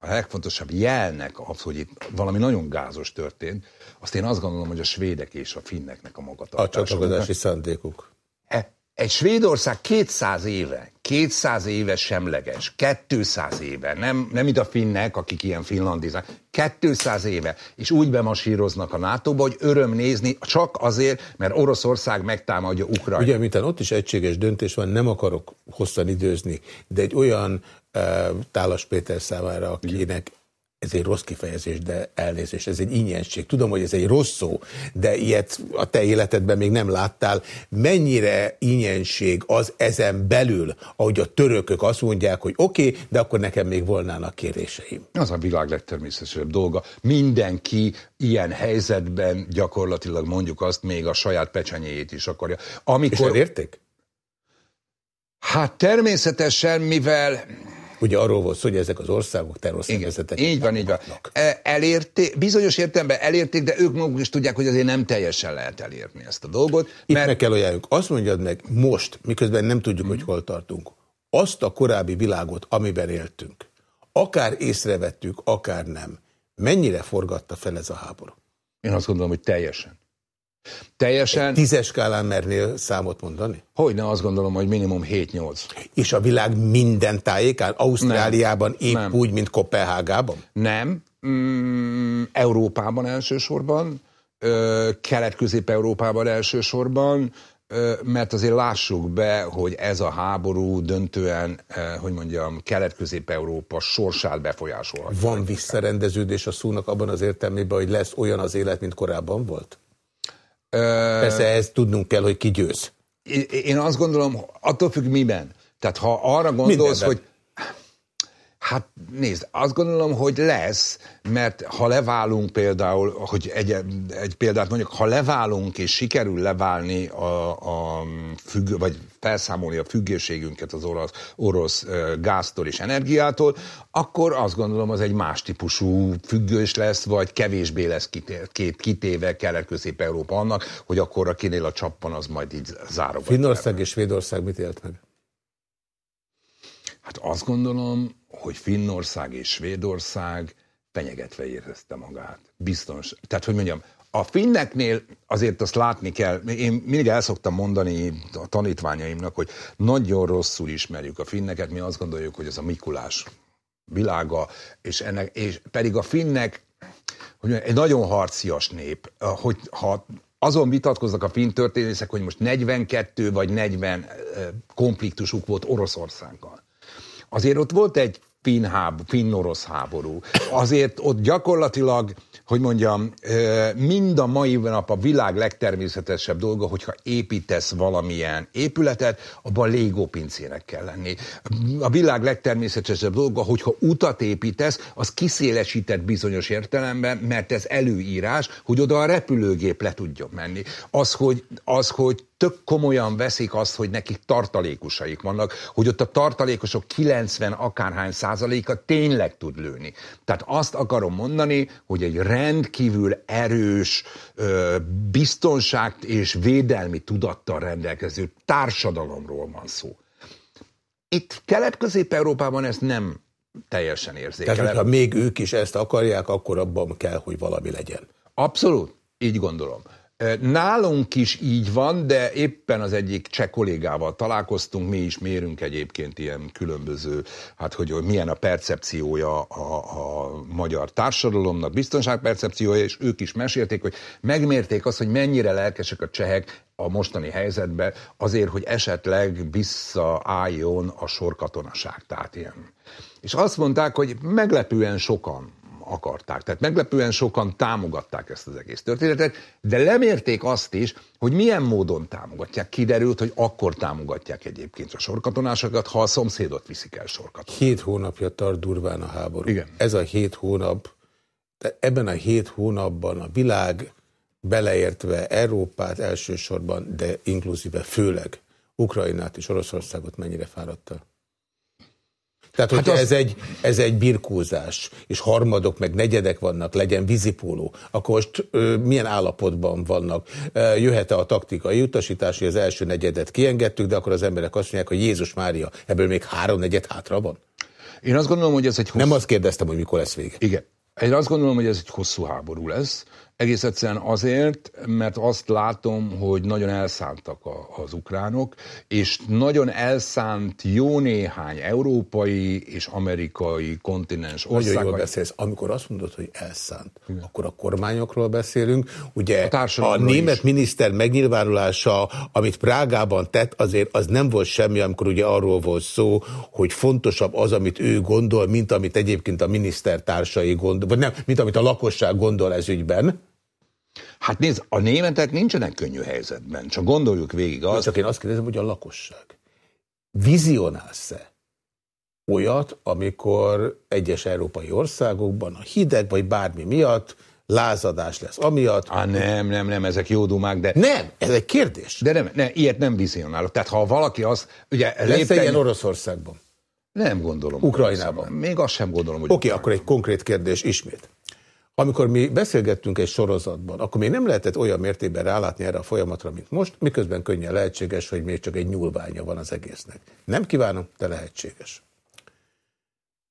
a legfontosabb jelnek az, hogy itt valami nagyon gázos történt, azt én azt gondolom, hogy a svédek és a finneknek a magatartása. A csatlakozási szándékuk. E, egy Svédország 200 éve, 200 éve semleges, 200 éve, nem, nem mint a finnek, akik ilyen finlandizák, 200 éve, és úgy bemasíroznak a NATO-ba, hogy öröm nézni, csak azért, mert Oroszország megtámadja Ukrajnát. Ugye, mint ott is egységes döntés van, nem akarok hosszan időzni, de egy olyan uh, Tálas Péter számára, akinek ez egy rossz kifejezés, de elnézés, ez egy ingyensség. Tudom, hogy ez egy rossz szó, de ilyet a te életedben még nem láttál. Mennyire ingyensség az ezen belül, ahogy a törökök azt mondják, hogy oké, okay, de akkor nekem még volnának kéréseim. Az a világ legtermészetesebb dolga. Mindenki ilyen helyzetben gyakorlatilag mondjuk azt még a saját pecsenyéjét is akarja. Amikor... És elérték? Hát természetesen, mivel Ugye arról volt szó, hogy ezek az országok terrorszervezetek. Így van, így van. E, elérték, bizonyos értelemben elérték, de ők maguk is tudják, hogy azért nem teljesen lehet elérni ezt a dolgot. Itt mert... meg kell ajánljuk. Azt mondjad meg most, miközben nem tudjuk, hmm. hogy hol tartunk, azt a korábbi világot, amiben éltünk, akár észrevettük, akár nem, mennyire forgatta fel ez a háború? Én azt gondolom, hogy teljesen. Teljesen... Egy tízes skálán mernél számot mondani? Hogyne, azt gondolom, hogy minimum 7-8. És a világ minden tájékán? Ausztráliában nem. épp nem. úgy, mint Kopenhágában? Nem. Mm, Európában elsősorban, Kelet-Közép-Európában elsősorban, mert azért lássuk be, hogy ez a háború döntően, hogy mondjam, Kelet-Közép-Európa sorsát befolyásolhatja. Van visszarendeződés a szónak abban az értelmében, hogy lesz olyan az élet, mint korábban volt? Persze ezt tudnunk kell, hogy ki győz. Én azt gondolom, attól függ miben. Tehát ha arra gondolsz, Mindenben. hogy Hát nézd, azt gondolom, hogy lesz, mert ha leválunk például, hogy egy, egy példát mondjuk, ha leválunk és sikerül leválni a, a függ, vagy felszámolni a függőségünket az orosz, orosz gáztól és energiától, akkor azt gondolom, az egy más típusú függős lesz, vagy kevésbé lesz kitéve, kitéve kelet-közép-európa annak, hogy akkor akinél a csappan, az majd így zárogat. Finnország és Svédország mit élt meg? Hát azt gondolom, hogy Finnország és Svédország fenyegetve érezte magát. Biztos. Tehát, hogy mondjam, a finneknél azért azt látni kell, én mindig el szoktam mondani a tanítványaimnak, hogy nagyon rosszul ismerjük a finneket, mi azt gondoljuk, hogy ez a Mikulás világa, és, ennek, és pedig a finnek hogy egy nagyon harcias nép, hogy ha azon vitatkoznak a finn történészek, hogy most 42 vagy 40 konfliktusuk volt Oroszországgal. Azért ott volt egy finn, háború, finn-orosz háború. Azért ott gyakorlatilag, hogy mondjam, mind a mai nap a világ legtermészetesebb dolga, hogyha építesz valamilyen épületet, abban légópincének kell lenni. A világ legtermészetesebb dolga, hogyha utat építesz, az kiszélesített bizonyos értelemben, mert ez előírás, hogy oda a repülőgép le tudjon menni. Az, hogy, az, hogy tök komolyan veszik azt, hogy nekik tartalékosaik vannak, hogy ott a tartalékosok 90 akárhány százaléka tényleg tud lőni. Tehát azt akarom mondani, hogy egy rendkívül erős biztonság és védelmi tudattal rendelkező társadalomról van szó. Itt Kelet-Közép-Európában ezt nem teljesen érzékelem. Tehát, ha még ők is ezt akarják, akkor abban kell, hogy valami legyen. Abszolút, így gondolom. Nálunk is így van, de éppen az egyik cseh kollégával találkoztunk, mi is mérünk egyébként ilyen különböző, hát hogy milyen a percepciója a, a magyar társadalomnak, biztonságpercepciója, és ők is mesélték, hogy megmérték azt, hogy mennyire lelkesek a csehek a mostani helyzetbe azért, hogy esetleg visszaálljon a sorkatonaság. Tehát ilyen. És azt mondták, hogy meglepően sokan akarták. Tehát meglepően sokan támogatták ezt az egész történetet, de lemérték azt is, hogy milyen módon támogatják. Kiderült, hogy akkor támogatják egyébként a sorkatonásokat, ha a szomszédot viszik el sorkatonásokat. Hét hónapja tart durván a háború. Igen. Ez a hét hónap, de ebben a hét hónapban a világ beleértve Európát elsősorban, de inkluzíve főleg Ukrajnát és Oroszországot mennyire fáradta? Tehát, hogyha hát az... ez, egy, ez egy birkózás, és harmadok meg negyedek vannak, legyen vízipóló, akkor most ö, milyen állapotban vannak? Jöhet-e a taktikai utasítás, hogy az első negyedet kiengedtük, de akkor az emberek azt mondják, hogy Jézus Mária, ebből még három negyed hátra van? Én azt gondolom, hogy ez egy hosszú... Nem azt kérdeztem, hogy mikor lesz vége. Igen. Én azt gondolom, hogy ez egy hosszú háború lesz. Egész egyszerűen azért, mert azt látom, hogy nagyon elszántak a, az ukránok, és nagyon elszánt jó néhány európai és amerikai kontinens ország. Nagyon jól beszélsz. Amikor azt mondod, hogy elszánt, Igen. akkor a kormányokról beszélünk. Ugye a, a német is. miniszter megnyilvánulása, amit Prágában tett, azért az nem volt semmi, amikor ugye arról volt szó, hogy fontosabb az, amit ő gondol, mint amit egyébként a miniszter társai gondol, vagy nem, mint amit a lakosság gondol ez ügyben. Hát nézd, a németek nincsenek könnyű helyzetben, csak gondoljuk végig azt. Csak én azt kérdezem, hogy a lakosság vizionálsz-e olyat, amikor egyes európai országokban a hideg vagy bármi miatt lázadás lesz amiatt. Ah, nem, nem, nem, ezek jó dumák, de... Nem, ez egy kérdés. De nem, nem ilyet nem vizionálok. Tehát ha valaki az... Ugye, lesz lépten... ilyen Oroszországban? Nem gondolom. Ukrajnában? Még azt sem gondolom, hogy... Oké, okay, akkor egy konkrét kérdés ismét. Amikor mi beszélgettünk egy sorozatban, akkor még nem lehetett olyan mértékben rálátni erre a folyamatra, mint most, miközben könnyen lehetséges, hogy még csak egy nyúlványa van az egésznek. Nem kívánom, de lehetséges.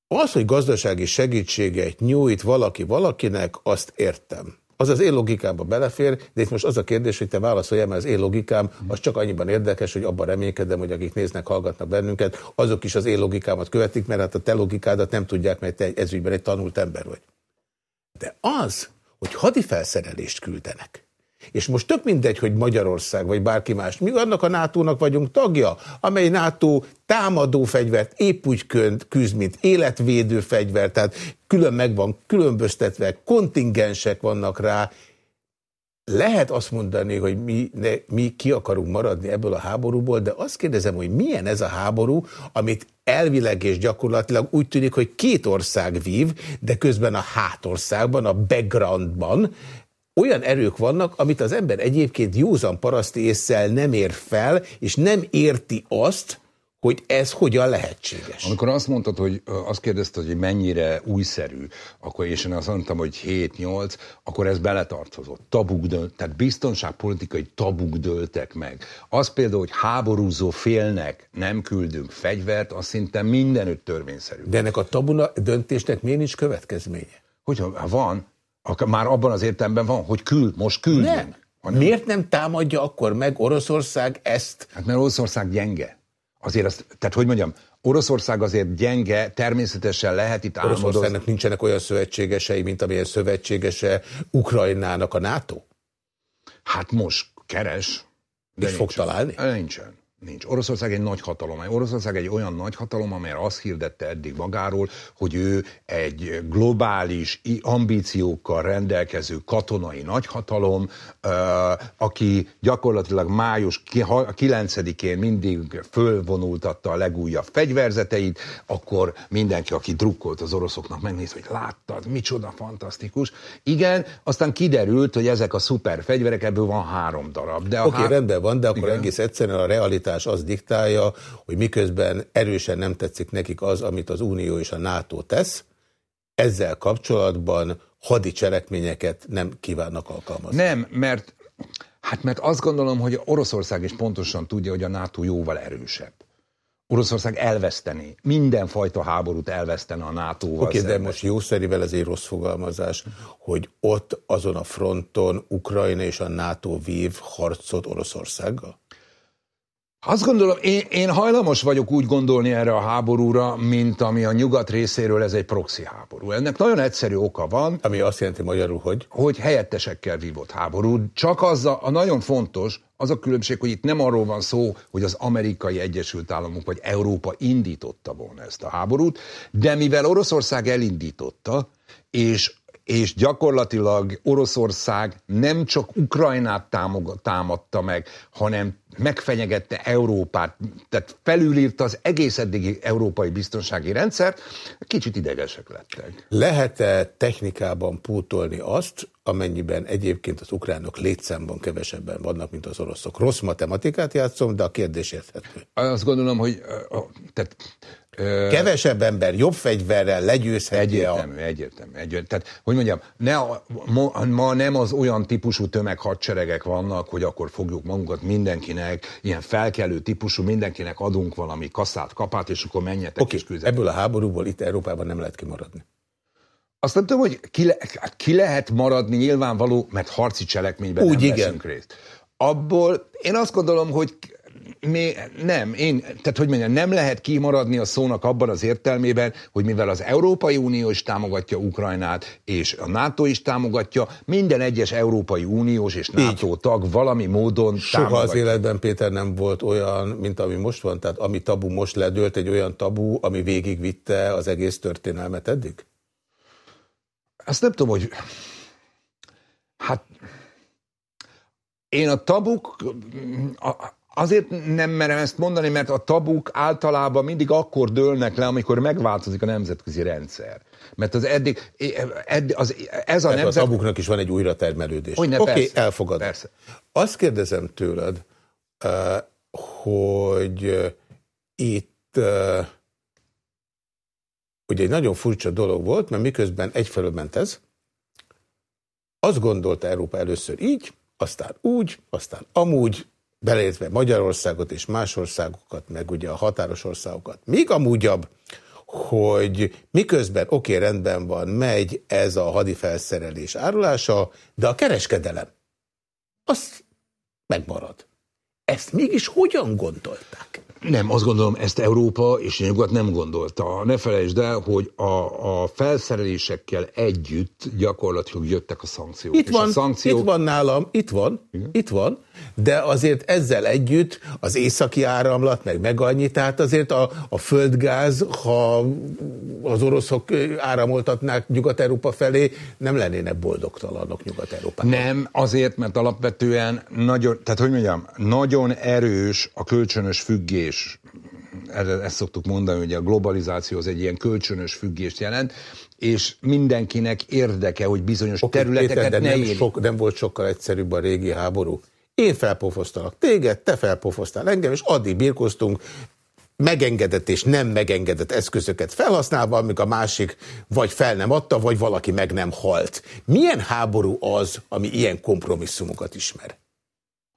Az, hogy gazdasági segítséget nyújt valaki valakinek, azt értem. Az az én logikámba belefér, de itt most az a kérdés, hogy te válaszolj, mert az én logikám az csak annyiban érdekes, hogy abban reménykedem, hogy akik néznek, hallgatnak bennünket, azok is az én logikámat követik, mert hát a te logikádat nem tudják, mert te ezügyben egy tanult ember vagy. De az, hogy hadifelszerelést küldenek, és most tök mindegy, hogy Magyarország vagy bárki más, mi annak a NATO-nak vagyunk tagja, amely NATO támadó fegyvert épp úgy küzd, mint életvédő fegyver, tehát külön meg van különböztetve, kontingensek vannak rá, lehet azt mondani, hogy mi, ne, mi ki akarunk maradni ebből a háborúból, de azt kérdezem, hogy milyen ez a háború, amit elvileg és gyakorlatilag úgy tűnik, hogy két ország vív, de közben a hátországban, a backgroundban olyan erők vannak, amit az ember egyébként józan paraszti észsel nem ér fel, és nem érti azt, hogy ez hogyan lehetséges. Amikor azt mondtad, hogy azt kérdezted, hogy mennyire újszerű, akkor és én azt mondtam, hogy 7-8, akkor ez beletartozott. Tabuk dölt, tehát biztonságpolitikai tabuk dőltek meg. Az például, hogy háborúzó félnek nem küldünk fegyvert, az szinte mindenütt törvényszerű. De ennek a tabuna döntésnek miért nincs következménye? Hogyha van, már abban az értelemben van, hogy küld, most küldünk. Nem. Hanem... Miért nem támadja akkor meg Oroszország ezt? Hát mert Oroszország gyenge azért azt, tehát hogy mondjam, Oroszország azért gyenge, természetesen lehet itt álmodozni. Oroszországnak nincsenek olyan szövetségesei, mint amilyen szövetségese Ukrajnának a NATO? Hát most keres. De És fog találni? Nincsen. Nincs. Oroszország egy nagy hatalom. Oroszország egy olyan nagy hatalom, amely azt hirdette eddig magáról, hogy ő egy globális ambíciókkal rendelkező katonai nagyhatalom, aki gyakorlatilag május 9-én mindig fölvonultatta a legújabb fegyverzeteit, akkor mindenki, aki drukkolt az oroszoknak, megnéz, hogy láttad, micsoda fantasztikus. Igen, aztán kiderült, hogy ezek a szuper fegyverek, ebből van három darab. Oké, okay, há... rendben van, de akkor Igen. egész egyszerűen a realitás realitás az diktálja, hogy miközben erősen nem tetszik nekik az, amit az Unió és a NATO tesz, ezzel kapcsolatban hadi cselekményeket nem kívánnak alkalmazni. Nem, mert, hát mert azt gondolom, hogy Oroszország is pontosan tudja, hogy a NATO jóval erősebb. Oroszország elveszteni, mindenfajta háborút elvesztene a NATO-val. Oké, okay, de most jószerivel ez egy rossz fogalmazás, hogy ott azon a fronton Ukrajna és a NATO vív harcot Oroszországgal? Azt gondolom, én, én hajlamos vagyok úgy gondolni erre a háborúra, mint ami a nyugat részéről ez egy proxy háború. Ennek nagyon egyszerű oka van. Ami azt jelenti magyarul, hogy? Hogy helyettesekkel vívott háború. Csak az a, a nagyon fontos, az a különbség, hogy itt nem arról van szó, hogy az amerikai Egyesült Államok vagy Európa indította volna ezt a háborút, de mivel Oroszország elindította, és és gyakorlatilag Oroszország nem csak Ukrajnát támadta meg, hanem megfenyegette Európát, tehát felülírta az egész eddigi európai biztonsági rendszert, kicsit idegesek lettek. Lehet-e technikában pótolni azt, amennyiben egyébként az ukránok létszámban kevesebben vannak, mint az oroszok. Rossz matematikát játszom, de a kérdés érthető. Azt gondolom, hogy tehát, Kevesebb ember jobb fegyverrel legyőzhetje egyértelmű, a... Egyértelmű, egyértelmű. Tehát, hogy mondjam, ne a, ma, ma nem az olyan típusú tömeghadseregek vannak, hogy akkor fogjuk magunkat mindenkinek, ilyen felkelő típusú, mindenkinek adunk valami kaszát, kapát, és akkor menjetek okay, és küzdetek. Ebből a háborúból itt Európában nem lehet kimaradni. Azt nem tudom, hogy ki, le, ki lehet maradni nyilvánvaló, mert harci cselekményben Úgy, nem igen. veszünk részt. Abból én azt gondolom, hogy mi, nem, én, tehát hogy mondjam, nem lehet kimaradni a szónak abban az értelmében, hogy mivel az Európai Unió is támogatja Ukrajnát, és a NATO is támogatja, minden egyes Európai Uniós és NATO Így. tag valami módon Soha támogatja. az életben, Péter, nem volt olyan, mint ami most van, tehát ami tabu most ledőlt, egy olyan tabu, ami végigvitte az egész történelmet eddig? Azt nem tudom, hogy hát én a tabuk, azért nem merem ezt mondani, mert a tabuk általában mindig akkor dőlnek le, amikor megváltozik a nemzetközi rendszer. Mert az eddig, eddig az, ez a nemzet... A tabuknak is van egy újratermelődés. Oké, okay, elfogadom. Persze. Azt kérdezem tőled, hogy itt ugye egy nagyon furcsa dolog volt, mert miközben egyfelől ment ez, azt gondolta Európa először így, aztán úgy, aztán amúgy, beleértve Magyarországot és más országokat, meg ugye a határos országokat. Még amúgyabb, hogy miközben oké, okay, rendben van, megy ez a hadifelszerelés árulása, de a kereskedelem, az megmarad. Ezt mégis hogyan gondolták? Nem, azt gondolom, ezt Európa és Nyugat nem gondolta. Ne felejtsd el, hogy a, a felszerelésekkel együtt gyakorlatilag jöttek a szankciók. Itt van, szankciók... itt van nálam, itt van, Igen? itt van, de azért ezzel együtt az északi áramlat meg meg annyi, tehát azért a, a földgáz, ha az oroszok áramoltatnák Nyugat-Európa felé, nem lennének boldogtalanok Nyugat-Európában. Nem, azért, mert alapvetően nagyon, tehát hogy mondjam, nagyon erős a kölcsönös függés ezt szoktuk mondani, hogy a globalizáció az egy ilyen kölcsönös függést jelent, és mindenkinek érdeke, hogy bizonyos okay, területeket Péter, de ne nem, sok, nem volt sokkal egyszerűbb a régi háború. Én felpofoztalak téged, te felpofoztál engem, és addig birkoztunk, megengedett és nem megengedett eszközöket felhasználva, amíg a másik vagy fel nem adta, vagy valaki meg nem halt. Milyen háború az, ami ilyen kompromisszumokat ismer?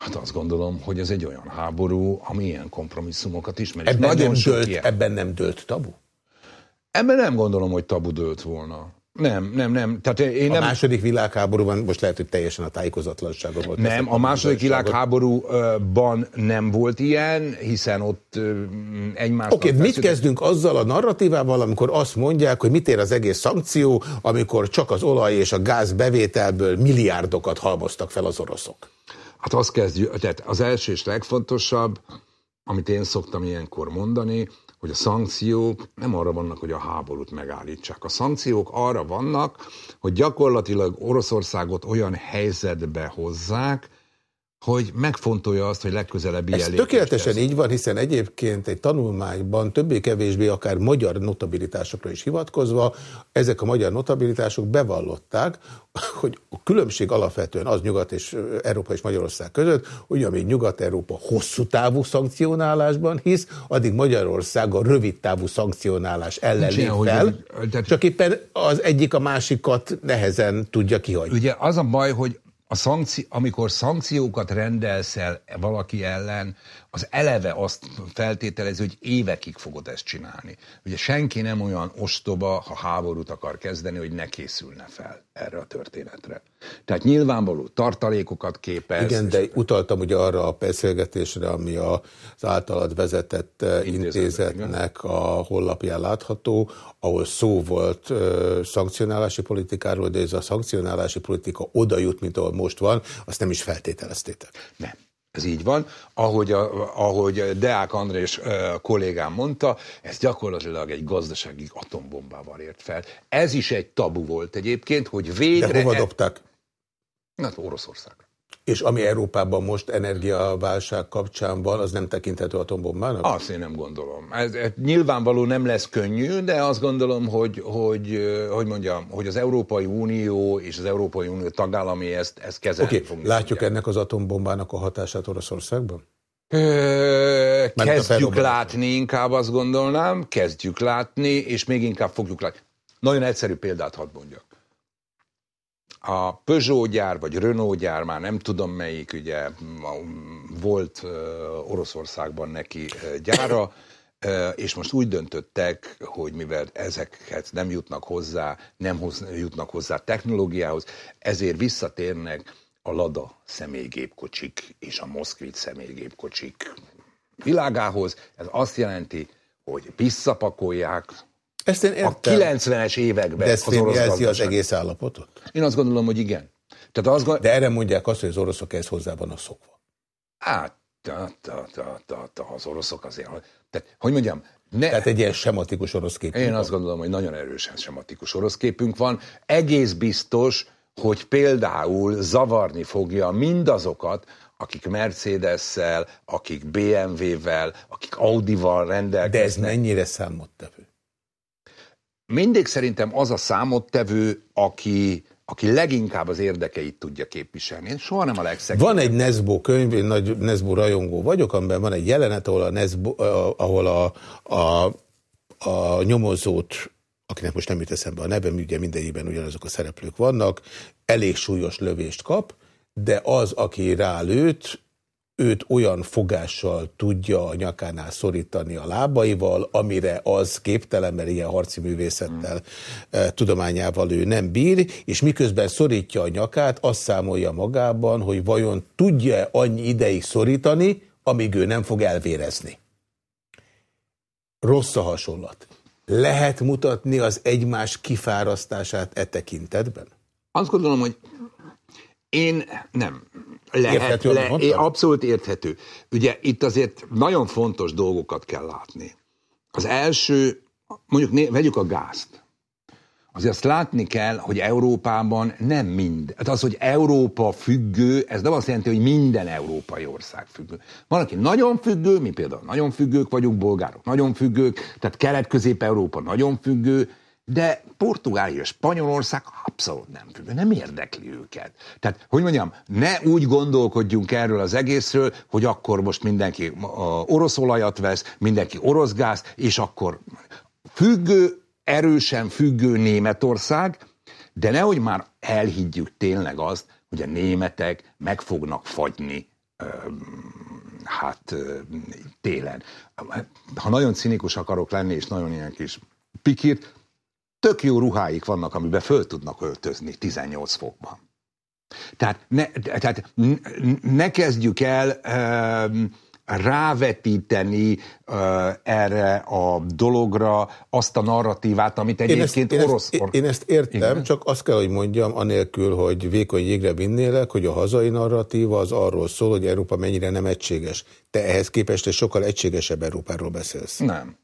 Hát azt gondolom, hogy ez egy olyan háború, ami ilyen kompromisszumokat ismer. Ebben, nagyon nem dölt, ebben nem dölt tabu? Ebben nem gondolom, hogy tabu dölt volna. Nem, nem, nem. Tehát én a nem... második világháborúban, most lehet, hogy teljesen a tájékozatlanságon volt. Nem, a második világháborúban nem volt ilyen, hiszen ott egymás. Oké, okay, mit kezdünk azzal a narratívával, amikor azt mondják, hogy mit ér az egész szankció, amikor csak az olaj és a gáz bevételből milliárdokat halmoztak fel az oroszok? Hát azt kezdjük, tehát az első és legfontosabb, amit én szoktam ilyenkor mondani, hogy a szankciók nem arra vannak, hogy a háborút megállítsák. A szankciók arra vannak, hogy gyakorlatilag Oroszországot olyan helyzetbe hozzák, hogy megfontolja azt, hogy legközelebb Ez tökéletesen így van, hiszen egyébként egy tanulmányban többé-kevésbé akár magyar notabilitásokra is hivatkozva, ezek a magyar notabilitások bevallották, hogy a különbség alapvetően az Nyugat és Európa és Magyarország között, hogy amíg Nyugat-Európa hosszú távú szankcionálásban hisz, addig Magyarország a rövid távú szankcionálás ellen lép fel, hogy, csak éppen az egyik a másikat nehezen tudja kihagyni. Ugye az a baj, hogy a szankci, amikor szankciókat rendelsz el valaki ellen, az eleve azt feltételezi, hogy évekig fogod ezt csinálni. Ugye senki nem olyan ostoba, ha háborút akar kezdeni, hogy ne készülne fel erre a történetre. Tehát nyilvánvaló tartalékokat képez. Igen, de utaltam ugye arra a beszélgetésre, ami az általad vezetett eh, intézetnek a honlapján látható, ahol szó volt ö, szankcionálási politikáról, de ez a szankcionálási politika oda jut, mint ahol most van, azt nem is feltételeztétek. Nem. Ez így van. Ahogy, a, ahogy Deák Andrés kollégám mondta, ez gyakorlatilag egy gazdasági atombombával ért fel. Ez is egy tabu volt egyébként, hogy végre... De hova dobták? Hát Oroszországra. És ami Európában most energiaválság kapcsán van, az nem tekinthető atombombának? Azt én nem gondolom. Ez, ez nyilvánvaló nem lesz könnyű, de azt gondolom, hogy, hogy, hogy mondjam, hogy az Európai Unió és az Európai Unió tagállamai ezt, ezt kezelni okay. fogják. Látjuk fogják. ennek az atombombának a hatását Oroszországban? Ö, kezdjük látni, inkább azt gondolnám, kezdjük látni, és még inkább fogjuk látni. Nagyon egyszerű példát hadd mondjak a Peugeot gyár, vagy Renault gyár, már nem tudom melyik, ugye volt Oroszországban neki gyára, és most úgy döntöttek, hogy mivel ezeket nem jutnak hozzá, nem jutnak hozzá technológiához, ezért visszatérnek a Lada személygépkocsik és a Moszkvit személygépkocsik világához. Ez azt jelenti, hogy visszapakolják ezt én értem. A 90-es években De ez az orosz jelzi az egész állapotot? Én azt gondolom, hogy igen. Tehát azt gond... De erre mondják azt, hogy az oroszok ehhez hozzá vannak szokva. Hát, ta, ta, ta, ta, ta, az oroszok azért... Tehát, hogy mondjam, ne... Tehát egy ilyen sematikus orosz képünk Én van. azt gondolom, hogy nagyon erősen sematikus orosz képünk van. Egész biztos, hogy például zavarni fogja mindazokat, akik Mercedes-szel, akik BMW-vel, akik Audi-val rendelkeznek. De ez mennyire számottevő? Mindig szerintem az a számottevő, aki, aki leginkább az érdekeit tudja képviselni. Én soha nem a legszegényebb. Van egy Nesbo könyv, én nagy Nesbo rajongó vagyok, amiben van egy jelenet, ahol a, Nesbo, ahol a, a, a nyomozót, akinek most nem jut eszembe a nevem, ugye mindegyikben ugyanazok a szereplők vannak, elég súlyos lövést kap, de az, aki rálőtt, őt olyan fogással tudja a nyakánál szorítani a lábaival, amire az képtelen, mert ilyen harci művészettel, hmm. tudományával ő nem bír, és miközben szorítja a nyakát, azt számolja magában, hogy vajon tudja annyi ideig szorítani, amíg ő nem fog elvérezni. Rossz a hasonlat. Lehet mutatni az egymás kifárasztását e tekintetben? Azt gondolom, hogy én nem. Lehet, érthető, le, abszolút érthető. Ugye itt azért nagyon fontos dolgokat kell látni. Az első, mondjuk né, vegyük a gázt. Azért azt látni kell, hogy Európában nem mind. Hát az, hogy Európa függő, ez nem azt jelenti, hogy minden európai ország függő. Van, aki nagyon függő, mi például nagyon függők vagyunk, bolgárok nagyon függők, tehát Kelet-Közép-Európa nagyon függő, de Portugália Spanyolország abszolút nem függő, nem érdekli őket. Tehát, hogy mondjam, ne úgy gondolkodjunk erről az egészről, hogy akkor most mindenki orosz olajat vesz, mindenki orosz gáz, és akkor függő, erősen függő Németország, de nehogy már elhiggyük tényleg azt, hogy a németek meg fognak fagyni hát télen. Ha nagyon cinikus akarok lenni, és nagyon ilyen kis pikírt, tök jó ruháik vannak, amiben föl tudnak öltözni 18 fokban. Tehát ne, tehát ne kezdjük el um, rávetíteni uh, erre a dologra azt a narratívát, amit egyébként én ezt, orosz... Én ezt, én ezt értem, Igen? csak azt kell, hogy mondjam, anélkül, hogy vékony jégre vinnélek, hogy a hazai narratíva az arról szól, hogy Európa mennyire nem egységes. Te ehhez képest egy sokkal egységesebb Európáról beszélsz. Nem.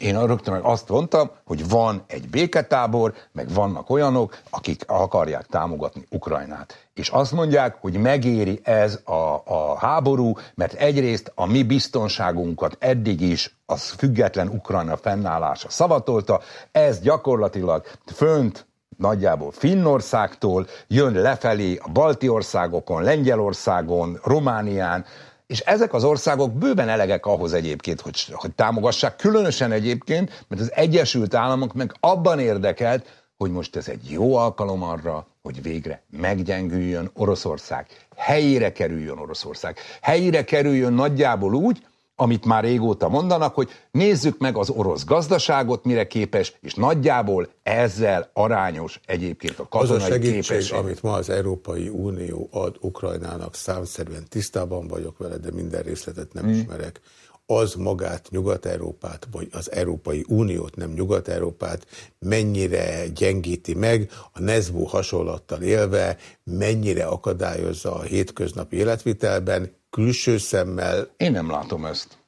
Én rögtön azt mondtam, hogy van egy béketábor, meg vannak olyanok, akik akarják támogatni Ukrajnát. És azt mondják, hogy megéri ez a, a háború, mert egyrészt a mi biztonságunkat eddig is az független Ukrajna fennállása szavatolta, ez gyakorlatilag fönt nagyjából Finnországtól jön lefelé a balti országokon, Lengyelországon, Románián, és ezek az országok bőven elegek ahhoz egyébként, hogy, hogy támogassák, különösen egyébként, mert az Egyesült Államok meg abban érdekelt, hogy most ez egy jó alkalom arra, hogy végre meggyengüljön Oroszország, helyére kerüljön Oroszország. Helyére kerüljön nagyjából úgy, amit már régóta mondanak, hogy nézzük meg az orosz gazdaságot, mire képes, és nagyjából ezzel arányos egyébként a katonai az a segítség, képesség. amit ma az Európai Unió ad Ukrajnának, számszerűen tisztában vagyok vele, de minden részletet nem hmm. ismerek, az magát Nyugat-Európát, vagy az Európai Uniót, nem Nyugat-Európát mennyire gyengíti meg, a Nesbo hasonlattal élve, mennyire akadályozza a hétköznapi életvitelben, külső szemmel... Én nem látom ezt.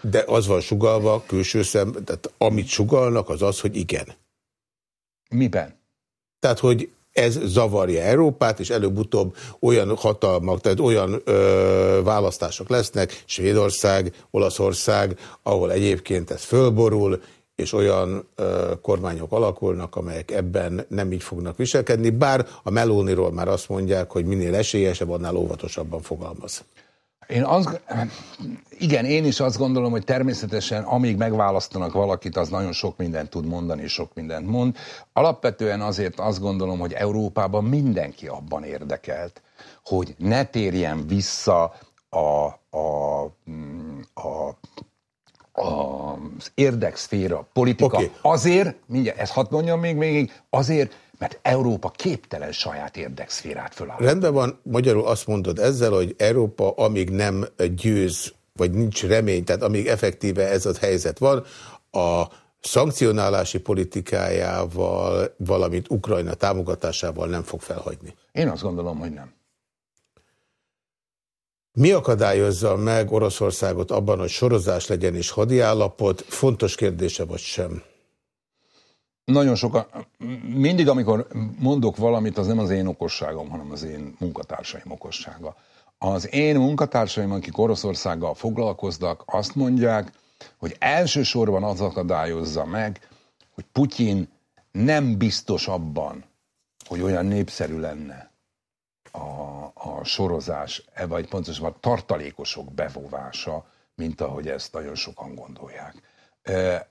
De az van sugalva, külső szem, tehát amit sugalnak, az az, hogy igen. Miben? Tehát, hogy ez zavarja Európát, és előbb-utóbb olyan hatalmak, tehát olyan ö, választások lesznek, Svédország, Olaszország, ahol egyébként ez fölborul, és olyan ö, kormányok alakulnak, amelyek ebben nem így fognak viselkedni, bár a Melóniról már azt mondják, hogy minél esélyesebb, annál óvatosabban fogalmaz. Én az, igen, én is azt gondolom, hogy természetesen amíg megválasztanak valakit, az nagyon sok mindent tud mondani, és sok mindent mond. Alapvetően azért azt gondolom, hogy Európában mindenki abban érdekelt, hogy ne térjen vissza a, a, a az érdekszféra, politika. Okay. Azért, mindjárt, ezt hadd mondjam még még, azért, mert Európa képtelen saját érdekszférát fölállítani. Rendben van, magyarul azt mondod ezzel, hogy Európa amíg nem győz, vagy nincs remény, tehát amíg effektíve ez a helyzet van, a szankcionálási politikájával, valamint Ukrajna támogatásával nem fog felhagyni. Én azt gondolom, hogy nem. Mi akadályozza meg Oroszországot abban, hogy sorozás legyen és hadiállapot? Fontos kérdése vagy sem? Nagyon sokan, mindig amikor mondok valamit, az nem az én okosságom, hanem az én munkatársaim okossága. Az én munkatársaim, akik Oroszországgal foglalkoznak, azt mondják, hogy elsősorban az akadályozza meg, hogy Putyin nem biztos abban, hogy olyan népszerű lenne a, a sorozás, e vagy pontosabban a tartalékosok bevóvása, mint ahogy ezt nagyon sokan gondolják.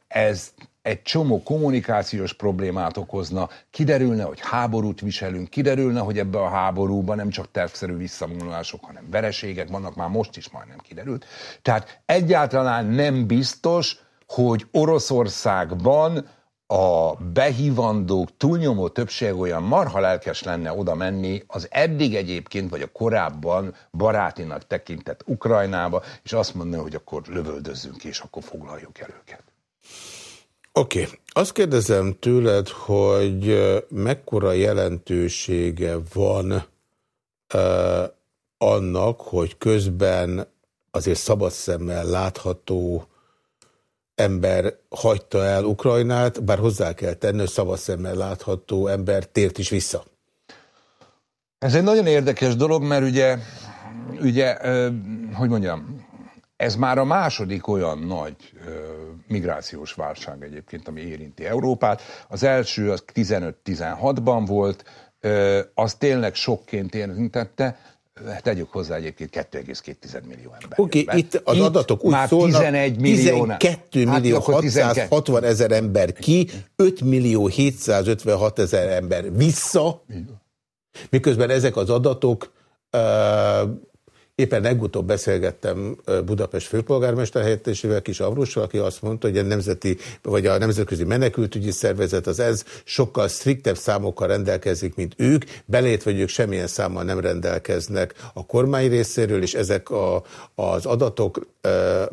Ez egy csomó kommunikációs problémát okozna, kiderülne, hogy háborút viselünk, kiderülne, hogy ebbe a háborúban nem csak tervszerű visszavonulások, hanem vereségek vannak, már most is majdnem kiderült. Tehát egyáltalán nem biztos, hogy Oroszországban a behívandók túlnyomó többség olyan marha lelkes lenne oda menni az eddig egyébként, vagy a korábban barátinak tekintett Ukrajnába, és azt mondani, hogy akkor lövöldözzünk és akkor foglaljuk el őket. Oké, okay. azt kérdezem tőled, hogy mekkora jelentősége van uh, annak, hogy közben azért szabad szemmel látható ember hagyta el Ukrajnát, bár hozzá kell tenni, hogy szabad szemmel látható ember tért is vissza. Ez egy nagyon érdekes dolog, mert ugye, ugye hogy mondjam, ez már a második olyan nagy migrációs válság egyébként, ami érinti Európát. Az első az 15-16-ban volt, az tényleg sokként érintette, tegyük hozzá egyébként 2,2 millió ember. Oké, okay, itt az itt adatok úgy már szólnak, 11 millió, 12 hát millió hát 660 ezer ember ki, 5 millió 756 ezer ember vissza, miközben ezek az adatok uh, Éppen legutóbb beszélgettem Budapest főpolgármester helyettesével, Kis Avrussal, aki azt mondta, hogy a nemzeti, vagy a Nemzetközi Menekültügyi Szervezet, az ez sokkal striktebb számokkal rendelkezik, mint ők, belétve, hogy ők semmilyen számmal nem rendelkeznek a kormány részéről, és ezek a, az adatok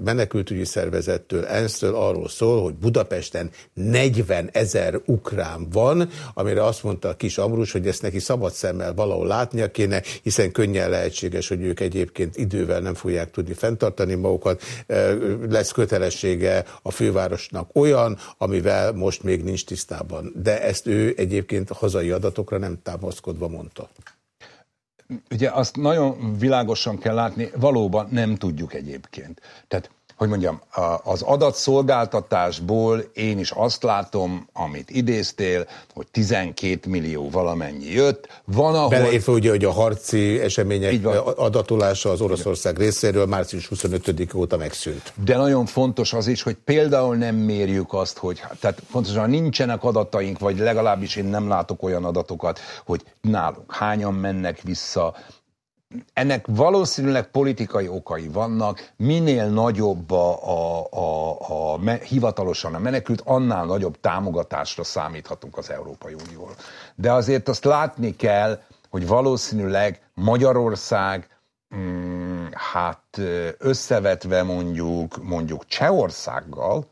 menekültügyi szervezettől, ENSZ-től arról szól, hogy Budapesten 40 ezer ukrán van, amire azt mondta a Kis Amrus, hogy ezt neki szabad szemmel valahol látnia kéne, hiszen könnyen lehetséges, hogy ők egyébként egyébként idővel nem fogják tudni fenntartani magukat, lesz kötelessége a fővárosnak olyan, amivel most még nincs tisztában. De ezt ő egyébként hazai adatokra nem támaszkodva mondta. Ugye azt nagyon világosan kell látni, valóban nem tudjuk egyébként. Tehát hogy mondjam, az adatszolgáltatásból én is azt látom, amit idéztél, hogy 12 millió valamennyi jött. Van, ahol... Beleértve ugye, hogy a harci események adatolása az Oroszország részéről március 25 óta megszűnt. De nagyon fontos az is, hogy például nem mérjük azt, hogy tehát pontosan nincsenek adataink, vagy legalábbis én nem látok olyan adatokat, hogy nálunk hányan mennek vissza, ennek valószínűleg politikai okai vannak, minél nagyobb a, a, a, a me, hivatalosan a menekült, annál nagyobb támogatásra számíthatunk az Európai Unióról. De azért azt látni kell, hogy valószínűleg Magyarország, mm, hát összevetve mondjuk, mondjuk Csehországgal,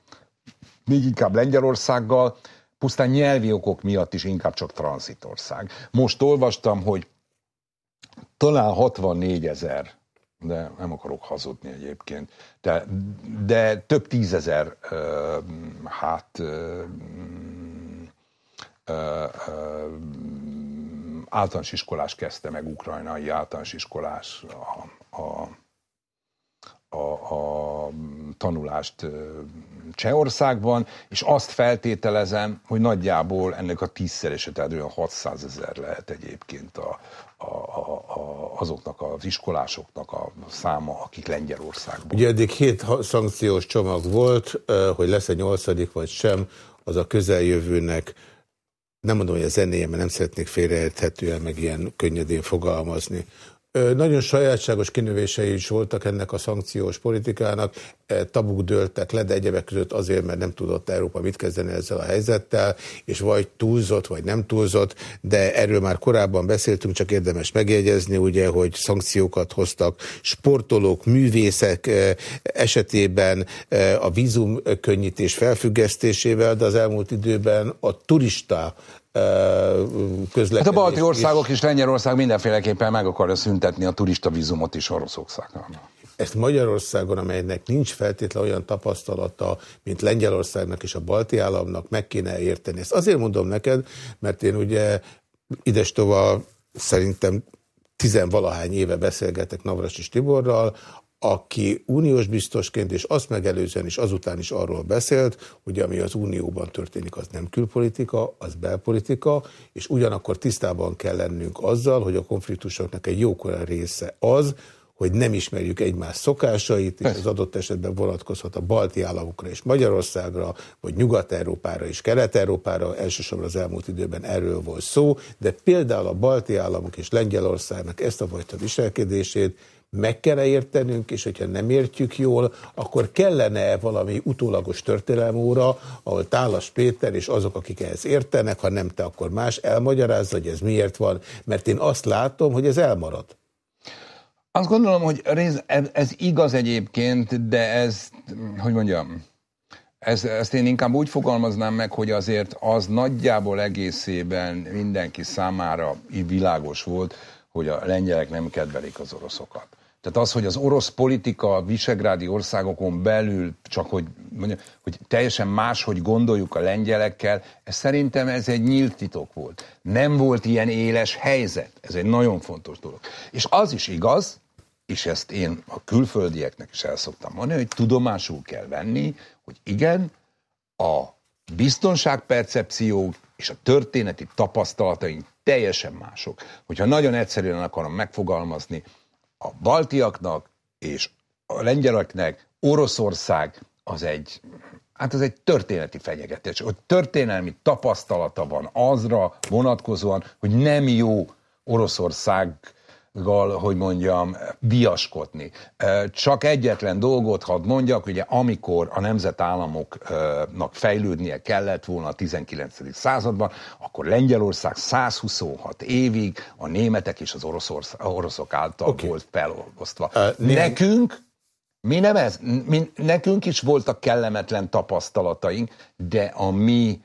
még inkább Lengyelországgal, pusztán nyelvi okok miatt is inkább csak tranzitország. Most olvastam, hogy talán 64 ezer, de nem akarok hazudni egyébként, de, de több tízezer hát általános iskolás kezdte meg, ukrajnai általános iskolás a, a, a, a tanulást Csehországban, és azt feltételezem, hogy nagyjából ennek a tízszerese, tehát olyan 600 ezer lehet egyébként a, a, a, a, azoknak az iskolásoknak a száma, akik Lengyelországban. Ugye eddig hét szankciós csomag volt, hogy lesz-e nyolcadik vagy sem, az a közeljövőnek nem mondom, hogy a zenéje, mert nem szeretnék félreérthetően meg ilyen könnyedén fogalmazni. Nagyon sajátságos kinövései is voltak ennek a szankciós politikának, tabuk dőltek le, de egyebek között azért, mert nem tudott Európa mit kezdeni ezzel a helyzettel, és vagy túlzott, vagy nem túlzott, de erről már korábban beszéltünk, csak érdemes megjegyezni, ugye, hogy szankciókat hoztak sportolók, művészek esetében a vízum könnyítés felfüggesztésével, de az elmúlt időben a turista közlekedés. Hát a balti országok és Lengyelország mindenféleképpen meg akarja szüntetni a turista vízumot is Oroszországnak. Ezt Magyarországon, amelynek nincs feltétlenül olyan tapasztalata, mint Lengyelországnak és a balti államnak meg kéne érteni. Ezt azért mondom neked, mert én ugye idestova szerintem tizenvalahány éve beszélgetek Navras Tiborral, aki uniós biztosként, és azt megelőzően is azután is arról beszélt, hogy ami az unióban történik, az nem külpolitika, az belpolitika, és ugyanakkor tisztában kell lennünk azzal, hogy a konfliktusoknak egy jókora része az, hogy nem ismerjük egymás szokásait, és az adott esetben vonatkozhat a balti államokra és Magyarországra, vagy Nyugat-Európára és Kelet-Európára, elsősorban az elmúlt időben erről volt szó, de például a balti államok és Lengyelországnak ezt a fajta viselkedését meg kell -e értenünk, és hogyha nem értjük jól, akkor kellene -e valami utólagos történelmóra, ahol Tálas Péter és azok, akik ehhez értenek, ha nem te, akkor más elmagyarázza, hogy ez miért van, mert én azt látom, hogy ez elmarad. Azt gondolom, hogy ez igaz egyébként, de ez, hogy mondjam, ez, ezt én inkább úgy fogalmaznám meg, hogy azért az nagyjából egészében mindenki számára világos volt, hogy a lengyelek nem kedvelik az oroszokat. Tehát az, hogy az orosz politika a visegrádi országokon belül csak, hogy, mondja, hogy teljesen máshogy gondoljuk a lengyelekkel, ez szerintem ez egy nyílt titok volt. Nem volt ilyen éles helyzet. Ez egy nagyon fontos dolog. És az is igaz, és ezt én a külföldieknek is el szoktam mondani, hogy tudomásul kell venni, hogy igen, a biztonságpercepció és a történeti tapasztalataink teljesen mások. Hogyha nagyon egyszerűen akarom megfogalmazni, a baltiaknak és a lengyeleknek Oroszország az egy, hát az egy történeti fenyegetés, hogy történelmi tapasztalata van azra vonatkozóan, hogy nem jó Oroszország gal, hogy mondjam, viaskodni. Csak egyetlen dolgot hadd mondjak, ugye amikor a nemzetállamoknak fejlődnie kellett volna a 19. században, akkor Lengyelország 126 évig a németek és az oroszok által okay. volt felosztva. Uh, Nekünk mi nem ez, mi, nekünk is voltak kellemetlen tapasztalataink, de a mi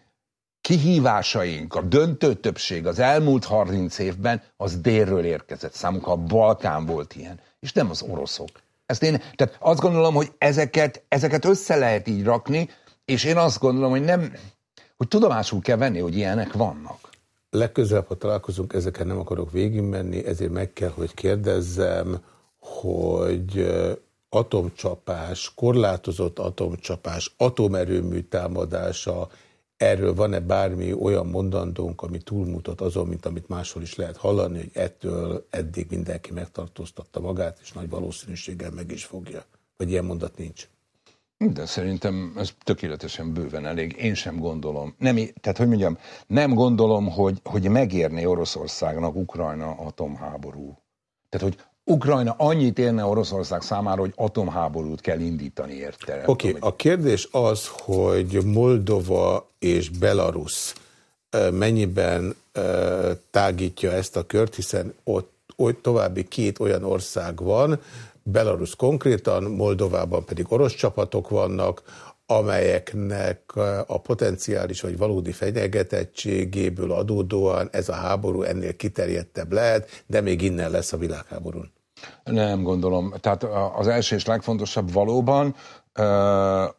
kihívásaink, a döntő többség az elmúlt 30 évben az délről érkezett. Számunkra a Balkán volt ilyen, és nem az oroszok. Ezt én, tehát azt gondolom, hogy ezeket, ezeket össze lehet így rakni, és én azt gondolom, hogy nem, hogy tudomásul kell venni, hogy ilyenek vannak. Legközelebb, ha találkozunk, ezeken nem akarok végigmenni, ezért meg kell, hogy kérdezzem, hogy atomcsapás, korlátozott atomcsapás, atomerőmű támadása Erről van-e bármi olyan mondandónk, ami túlmutat azon, mint amit máshol is lehet hallani, hogy ettől eddig mindenki megtartóztatta magát, és nagy valószínűséggel meg is fogja? Vagy ilyen mondat nincs? De szerintem ez tökéletesen bőven elég. Én sem gondolom. Nem, tehát, hogy mondjam, nem gondolom, hogy, hogy megérné Oroszországnak Ukrajna atomháború. Tehát, hogy Ukrajna annyit érne Oroszország számára, hogy atomháborút kell indítani érte. Oké, okay, a kérdés az, hogy Moldova és Belarus mennyiben tágítja ezt a kört, hiszen ott, ott további két olyan ország van, Belarus konkrétan, Moldovában pedig orosz csapatok vannak, amelyeknek a potenciális vagy valódi fenyegetettségéből adódóan ez a háború ennél kiterjedtebb lehet, de még innen lesz a világháborún. Nem gondolom. Tehát az első és legfontosabb valóban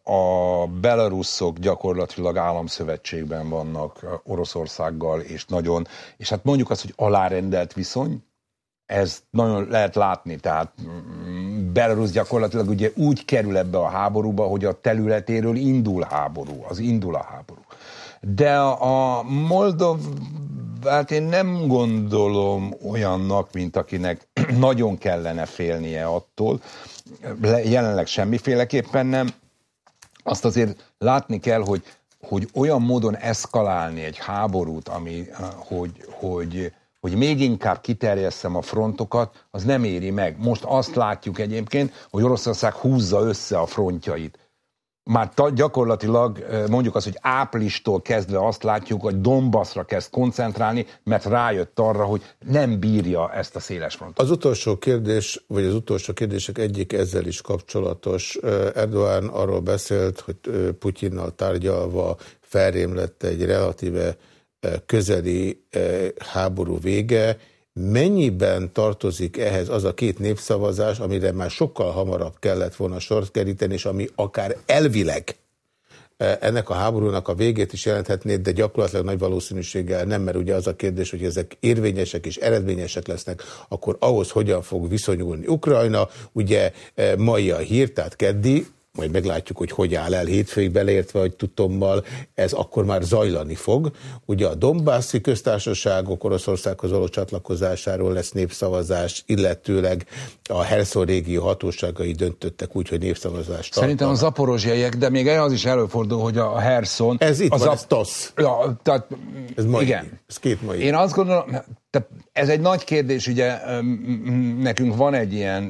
a belarusszok gyakorlatilag államszövetségben vannak Oroszországgal, és nagyon, és hát mondjuk azt, hogy alárendelt viszony, ez nagyon lehet látni, tehát mm, Belarus gyakorlatilag ugye úgy kerül ebbe a háborúba, hogy a területéről indul háború, az indul a háború. De a Moldov, hát én nem gondolom olyannak, mint akinek nagyon kellene félnie attól, jelenleg semmiféleképpen nem. Azt azért látni kell, hogy, hogy olyan módon eszkalálni egy háborút, ami, hogy, hogy, hogy még inkább kiterjesszem a frontokat, az nem éri meg. Most azt látjuk egyébként, hogy Oroszország húzza össze a frontjait már ta, gyakorlatilag mondjuk az, hogy áprilistól kezdve azt látjuk, hogy Donbassra kezd koncentrálni, mert rájött arra, hogy nem bírja ezt a széles frontot. Az utolsó kérdés, vagy az utolsó kérdések egyik ezzel is kapcsolatos. Erdoğan arról beszélt, hogy Putyinnal tárgyalva felrém lett egy relatíve közeli háború vége, Mennyiben tartozik ehhez az a két népszavazás, amire már sokkal hamarabb kellett volna sort keríteni, és ami akár elvileg e, ennek a háborúnak a végét is jelenthetné, de gyakorlatilag nagy valószínűséggel nem, mert ugye az a kérdés, hogy ezek érvényesek és eredményesek lesznek, akkor ahhoz hogyan fog viszonyulni Ukrajna. Ugye e, mai a hír, tehát keddi, majd meglátjuk, hogy hogy áll el hétfőig beleértve, hogy tudtommal ez akkor már zajlani fog. Ugye a Dombászi köztársaságok Oroszországhoz való csatlakozásáról lesz népszavazás, illetőleg a Herszon régió hatóságai döntöttek úgy, hogy népszavazást Szerintem a zaporozsiaiek, de még az is előfordul, hogy a Herszon... Ez itt az van, a... ez TOSZ. Ja, tehát, ez mai, igen. Ez két mai. Én azt gondolom, te, ez egy nagy kérdés, ugye nekünk van egy ilyen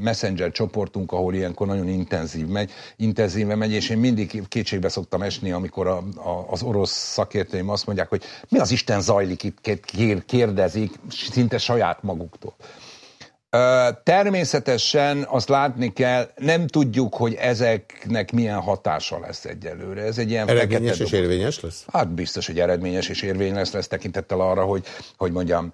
messenger csoportunk, ahol ilyenkor nagyon intenzív megy, intenzíve megy, és én mindig kétségbe szoktam esni, amikor a, a, az orosz szakértőim azt mondják, hogy mi az Isten zajlik itt, kérdezik, szinte saját maguktól. Természetesen azt látni kell, nem tudjuk, hogy ezeknek milyen hatása lesz egyelőre. Ez egy ilyen eredményes és érvényes lesz? Hát biztos, hogy eredményes és érvényes lesz tekintettel arra, hogy, hogy mondjam,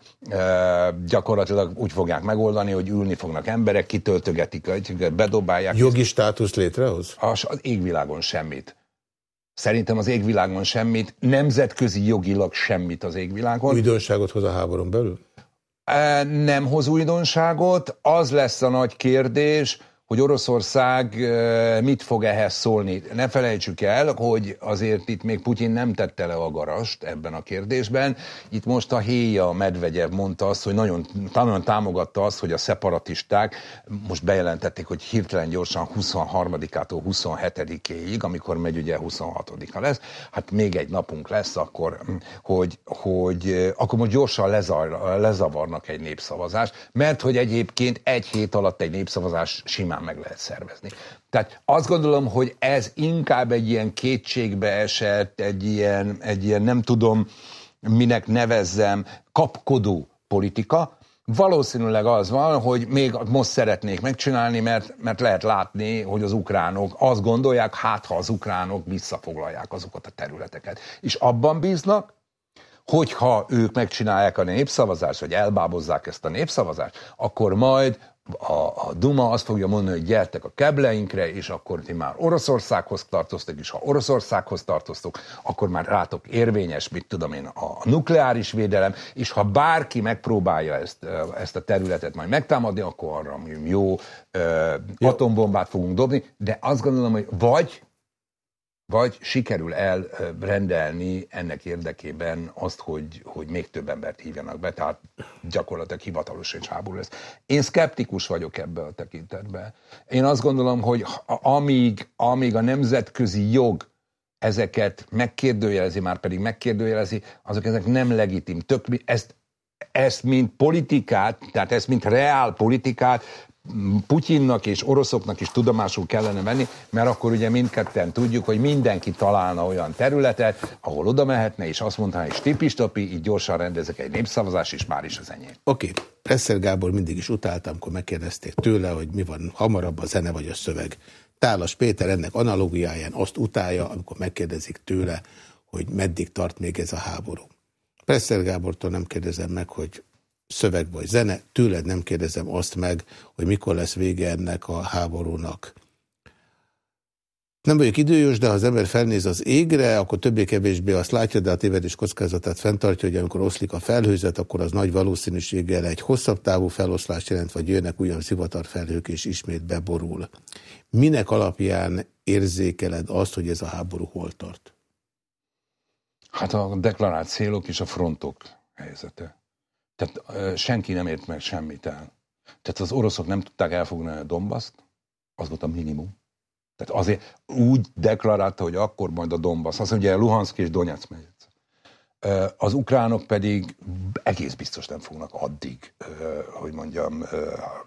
gyakorlatilag úgy fogják megoldani, hogy ülni fognak emberek, kitöltögetik, bedobálják. Jogi státusz létrehoz? Az, az égvilágon semmit. Szerintem az égvilágon semmit, nemzetközi jogilag semmit az égvilágon. Újdonságot hoz a háborún belül? Nem hoz újdonságot, az lesz a nagy kérdés, hogy Oroszország mit fog ehhez szólni. Ne felejtsük el, hogy azért itt még Putyin nem tette le a garast ebben a kérdésben. Itt most a héja Medvegyev mondta azt, hogy nagyon, nagyon támogatta azt, hogy a szeparatisták most bejelentették, hogy hirtelen gyorsan 23-ától 27-éig, amikor megy ugye 26-a lesz, hát még egy napunk lesz, akkor, hogy, hogy akkor most gyorsan lezar, lezavarnak egy népszavazást, mert hogy egyébként egy hét alatt egy népszavazás simán meg lehet szervezni. Tehát azt gondolom, hogy ez inkább egy ilyen kétségbe esett, egy ilyen, egy ilyen nem tudom, minek nevezzem, kapkodó politika, Valószínűleg az van, hogy még most szeretnék megcsinálni, mert, mert lehet látni, hogy az ukránok azt gondolják, hát ha az ukránok visszafoglalják azokat a területeket. És abban bíznak, hogyha ők megcsinálják a népszavazást, vagy elbábozzák ezt a népszavazást, akkor majd a, a Duma azt fogja mondani, hogy gyertek a kebleinkre, és akkor ti már Oroszországhoz tartoztok, és ha Oroszországhoz tartoztok, akkor már rátok érvényes, mit tudom én, a nukleáris védelem, és ha bárki megpróbálja ezt, ezt a területet majd megtámadni, akkor arra jó, jó. atombombát fogunk dobni, de azt gondolom, hogy vagy vagy sikerül elrendelni ennek érdekében azt, hogy, hogy még több embert hívjanak be, tehát gyakorlatilag hivatalos és háború lesz. Én szkeptikus vagyok ebben a tekintetben. Én azt gondolom, hogy amíg, amíg a nemzetközi jog ezeket megkérdőjelezi, már pedig megkérdőjelezi, azok ezek nem legitim. Tök, ezt, ezt mint politikát, tehát ezt mint reál politikát Putyinnak és oroszoknak is tudomásul kellene venni, mert akkor ugye mindketten tudjuk, hogy mindenki találna olyan területet, ahol oda mehetne, és azt mondaná, hogy stipi-stopi, így gyorsan rendezek egy népszavazás, és már is az enyém. Oké. Okay. Presser Gábor mindig is utáltam, amikor megkérdezték tőle, hogy mi van hamarabb a zene vagy a szöveg. Tálas Péter ennek analógiáján azt utálja, amikor megkérdezik tőle, hogy meddig tart még ez a háború. Presser Gábortól nem kérdezem meg, hogy szöveg vagy zene, tőled nem kérdezem azt meg, hogy mikor lesz vége ennek a háborúnak. Nem vagyok időjós, de ha az ember felnéz az égre, akkor többé-kevésbé azt látja, de a tévedés kockázatát fenntartja, hogy amikor oszlik a felhőzet, akkor az nagy valószínűséggel egy hosszabb távú feloszlást jelent, vagy jönnek olyan szivatarfelhők, és ismét beborul. Minek alapján érzékeled azt, hogy ez a háború hol tart? Hát a deklarált célok és a frontok helyzete. Tehát senki nem ért meg semmit el. Tehát az oroszok nem tudták elfogni a Dombaszt, az volt a minimum. Tehát azért úgy deklarálta, hogy akkor majd a Donbass, azt mondja, Luhansk és Donetsk megy. Az ukránok pedig egész biztos nem fognak addig, hogy mondjam,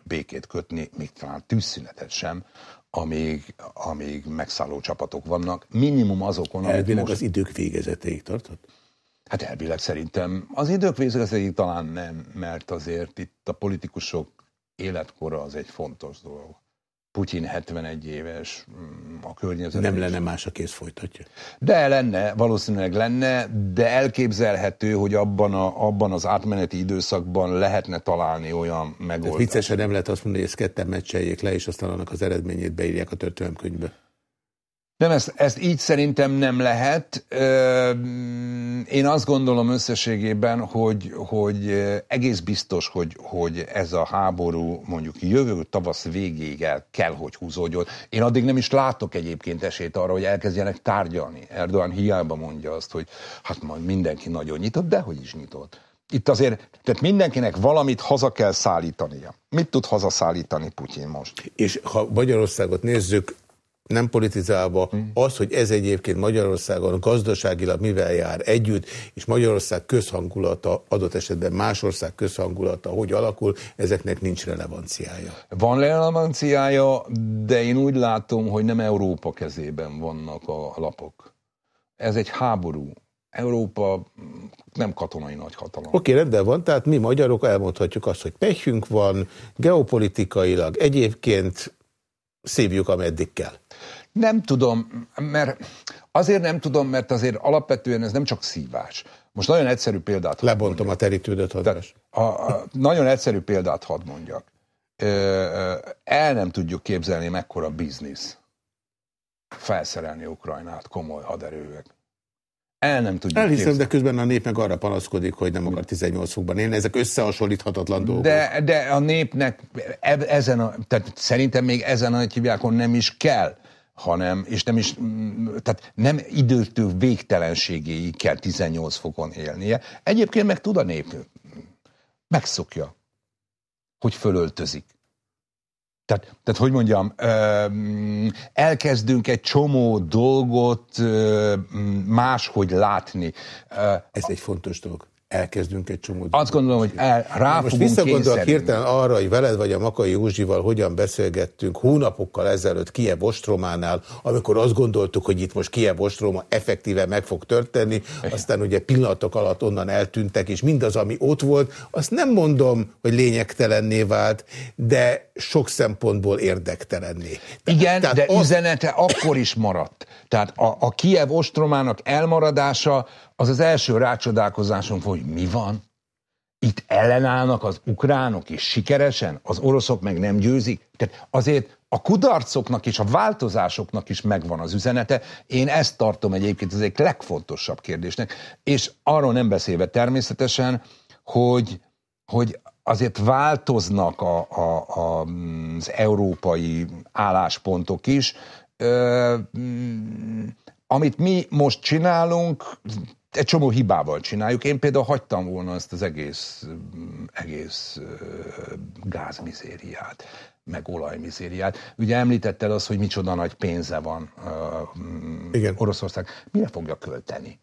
békét kötni, még talán tűzszünetet sem, amíg, amíg megszálló csapatok vannak, minimum azokon, Elvileg most... az idők végezetéig tartott? Hát elvileg szerintem az idők végezetéig talán nem, mert azért itt a politikusok életkora az egy fontos dolog. Putyin 71 éves, mm, a környezet. Nem lenne más, a kész folytatja. De lenne, valószínűleg lenne, de elképzelhető, hogy abban, a, abban az átmeneti időszakban lehetne találni olyan megoldást. Viccesen nem lehet azt mondani, hogy ezt ketten meccseljék le, és aztán annak az eredményét beírják a történelemkönyvbe. Nem, ezt, ezt így szerintem nem lehet. Én azt gondolom összességében, hogy, hogy egész biztos, hogy, hogy ez a háború mondjuk jövő tavasz végéig el kell, hogy húzódjon. Én addig nem is látok egyébként esélyt arra, hogy elkezdjenek tárgyalni. Erdogan hiába mondja azt, hogy hát majd mindenki nagyon nyitott, de hogy is nyitott. Itt azért, tehát mindenkinek valamit haza kell szállítania. Mit tud hazaszállítani Putyin most? És ha Magyarországot nézzük, nem politizálva, hmm. az, hogy ez egyébként Magyarországon gazdaságilag mivel jár együtt, és Magyarország közhangulata, adott esetben más ország közhangulata, hogy alakul, ezeknek nincs relevanciája. Van relevanciája, de én úgy látom, hogy nem Európa kezében vannak a lapok. Ez egy háború. Európa nem katonai nagyhatalom. Oké, okay, rendben van, tehát mi magyarok elmondhatjuk azt, hogy pehjünk van, geopolitikailag, egyébként szívjuk, ameddig kell. Nem tudom, mert azért nem tudom, mert azért alapvetően ez nem csak szívás. Most nagyon egyszerű példát Lebontom a terítődött hadás. A, a, nagyon egyszerű példát hadd mondjak. El nem tudjuk képzelni, mekkora biznisz felszerelni Ukrajnát komoly haderővel. El nem tudjuk Elhiszem, képzelni. de közben a nép meg arra panaszkodik, hogy nem akar 18 fokban élni. Ezek összehasonlíthatatlan dolgok. De, de a népnek ezen a, tehát szerintem még ezen a hívjákon nem is kell hanem, és nem is, tehát nem időtől végtelenségéig kell 18 fokon élnie. Egyébként meg tud a nép, megszokja, hogy fölöltözik. Tehát, tehát hogy mondjam, elkezdünk egy csomó dolgot máshogy látni. Ez egy fontos dolog elkezdünk egy csomó. Azt gondolom, hogy el, rá Most visszagondolok hirtelen arra, hogy veled vagy a Makai Józsival hogyan beszélgettünk hónapokkal ezelőtt Kiev Ostrománál, amikor azt gondoltuk, hogy itt most Kiev Ostroma effektíve meg fog történni, aztán ugye pillanatok alatt onnan eltűntek, és mindaz, ami ott volt, azt nem mondom, hogy lényegtelenné vált, de sok szempontból érdektelenné. Igen, Tehát de az... üzenete akkor is maradt. Tehát a, a Kiev Ostromának elmaradása az az első rácsodálkozásom, mi van? Itt ellenállnak az ukránok, és sikeresen, az oroszok meg nem győzik. Tehát azért a kudarcoknak és a változásoknak is megvan az üzenete. Én ezt tartom egyébként az egyik legfontosabb kérdésnek. És arról nem beszélve természetesen, hogy, hogy azért változnak a, a, a, az európai álláspontok is. Ö, amit mi most csinálunk, egy csomó hibával csináljuk. Én például hagytam volna ezt az egész, egész gázmizériát, meg olajmizériát. Ugye említetted az, hogy micsoda nagy pénze van uh, Igen. Oroszország. Mire fogja költeni?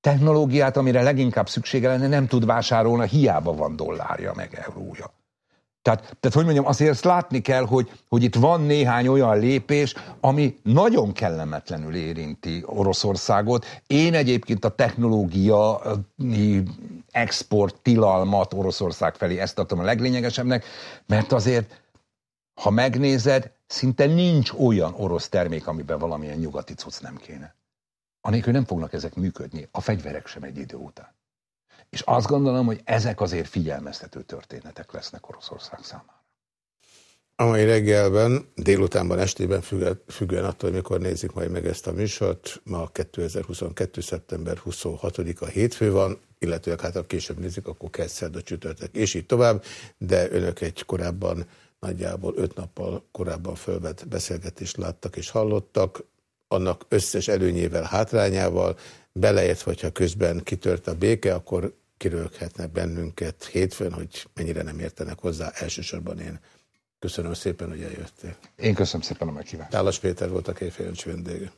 Technológiát, amire leginkább szüksége lenne, nem tud vásárolni, hiába van dollárja meg eurója. Tehát, tehát, hogy mondjam, azért ezt látni kell, hogy, hogy itt van néhány olyan lépés, ami nagyon kellemetlenül érinti Oroszországot. Én egyébként a technológia export tilalmat Oroszország felé ezt tartom a leglényegesebbnek, mert azért, ha megnézed, szinte nincs olyan orosz termék, amiben valamilyen nyugati cucc nem kéne. Anélkül nem fognak ezek működni, a fegyverek sem egy idő után. És azt gondolom, hogy ezek azért figyelmeztető történetek lesznek Oroszország számára. A mai reggelben, délutánban, estében, függően attól, mikor nézik majd meg ezt a műsort, ma 2022. szeptember 26-a hétfő van, illetőleg hát ha később nézik, akkor kezd a csütörtök, és így tovább, de önök egy korábban, nagyjából öt nappal korábban fölvett beszélgetést láttak és hallottak, annak összes előnyével, hátrányával, beleért, hogyha közben kitört a béke, akkor kiröghetnek bennünket hétfőn, hogy mennyire nem értenek hozzá, elsősorban én. Köszönöm szépen, hogy eljöttél. Én köszönöm szépen a meghívást. Tálas Péter volt a Kéfélöncs vendége.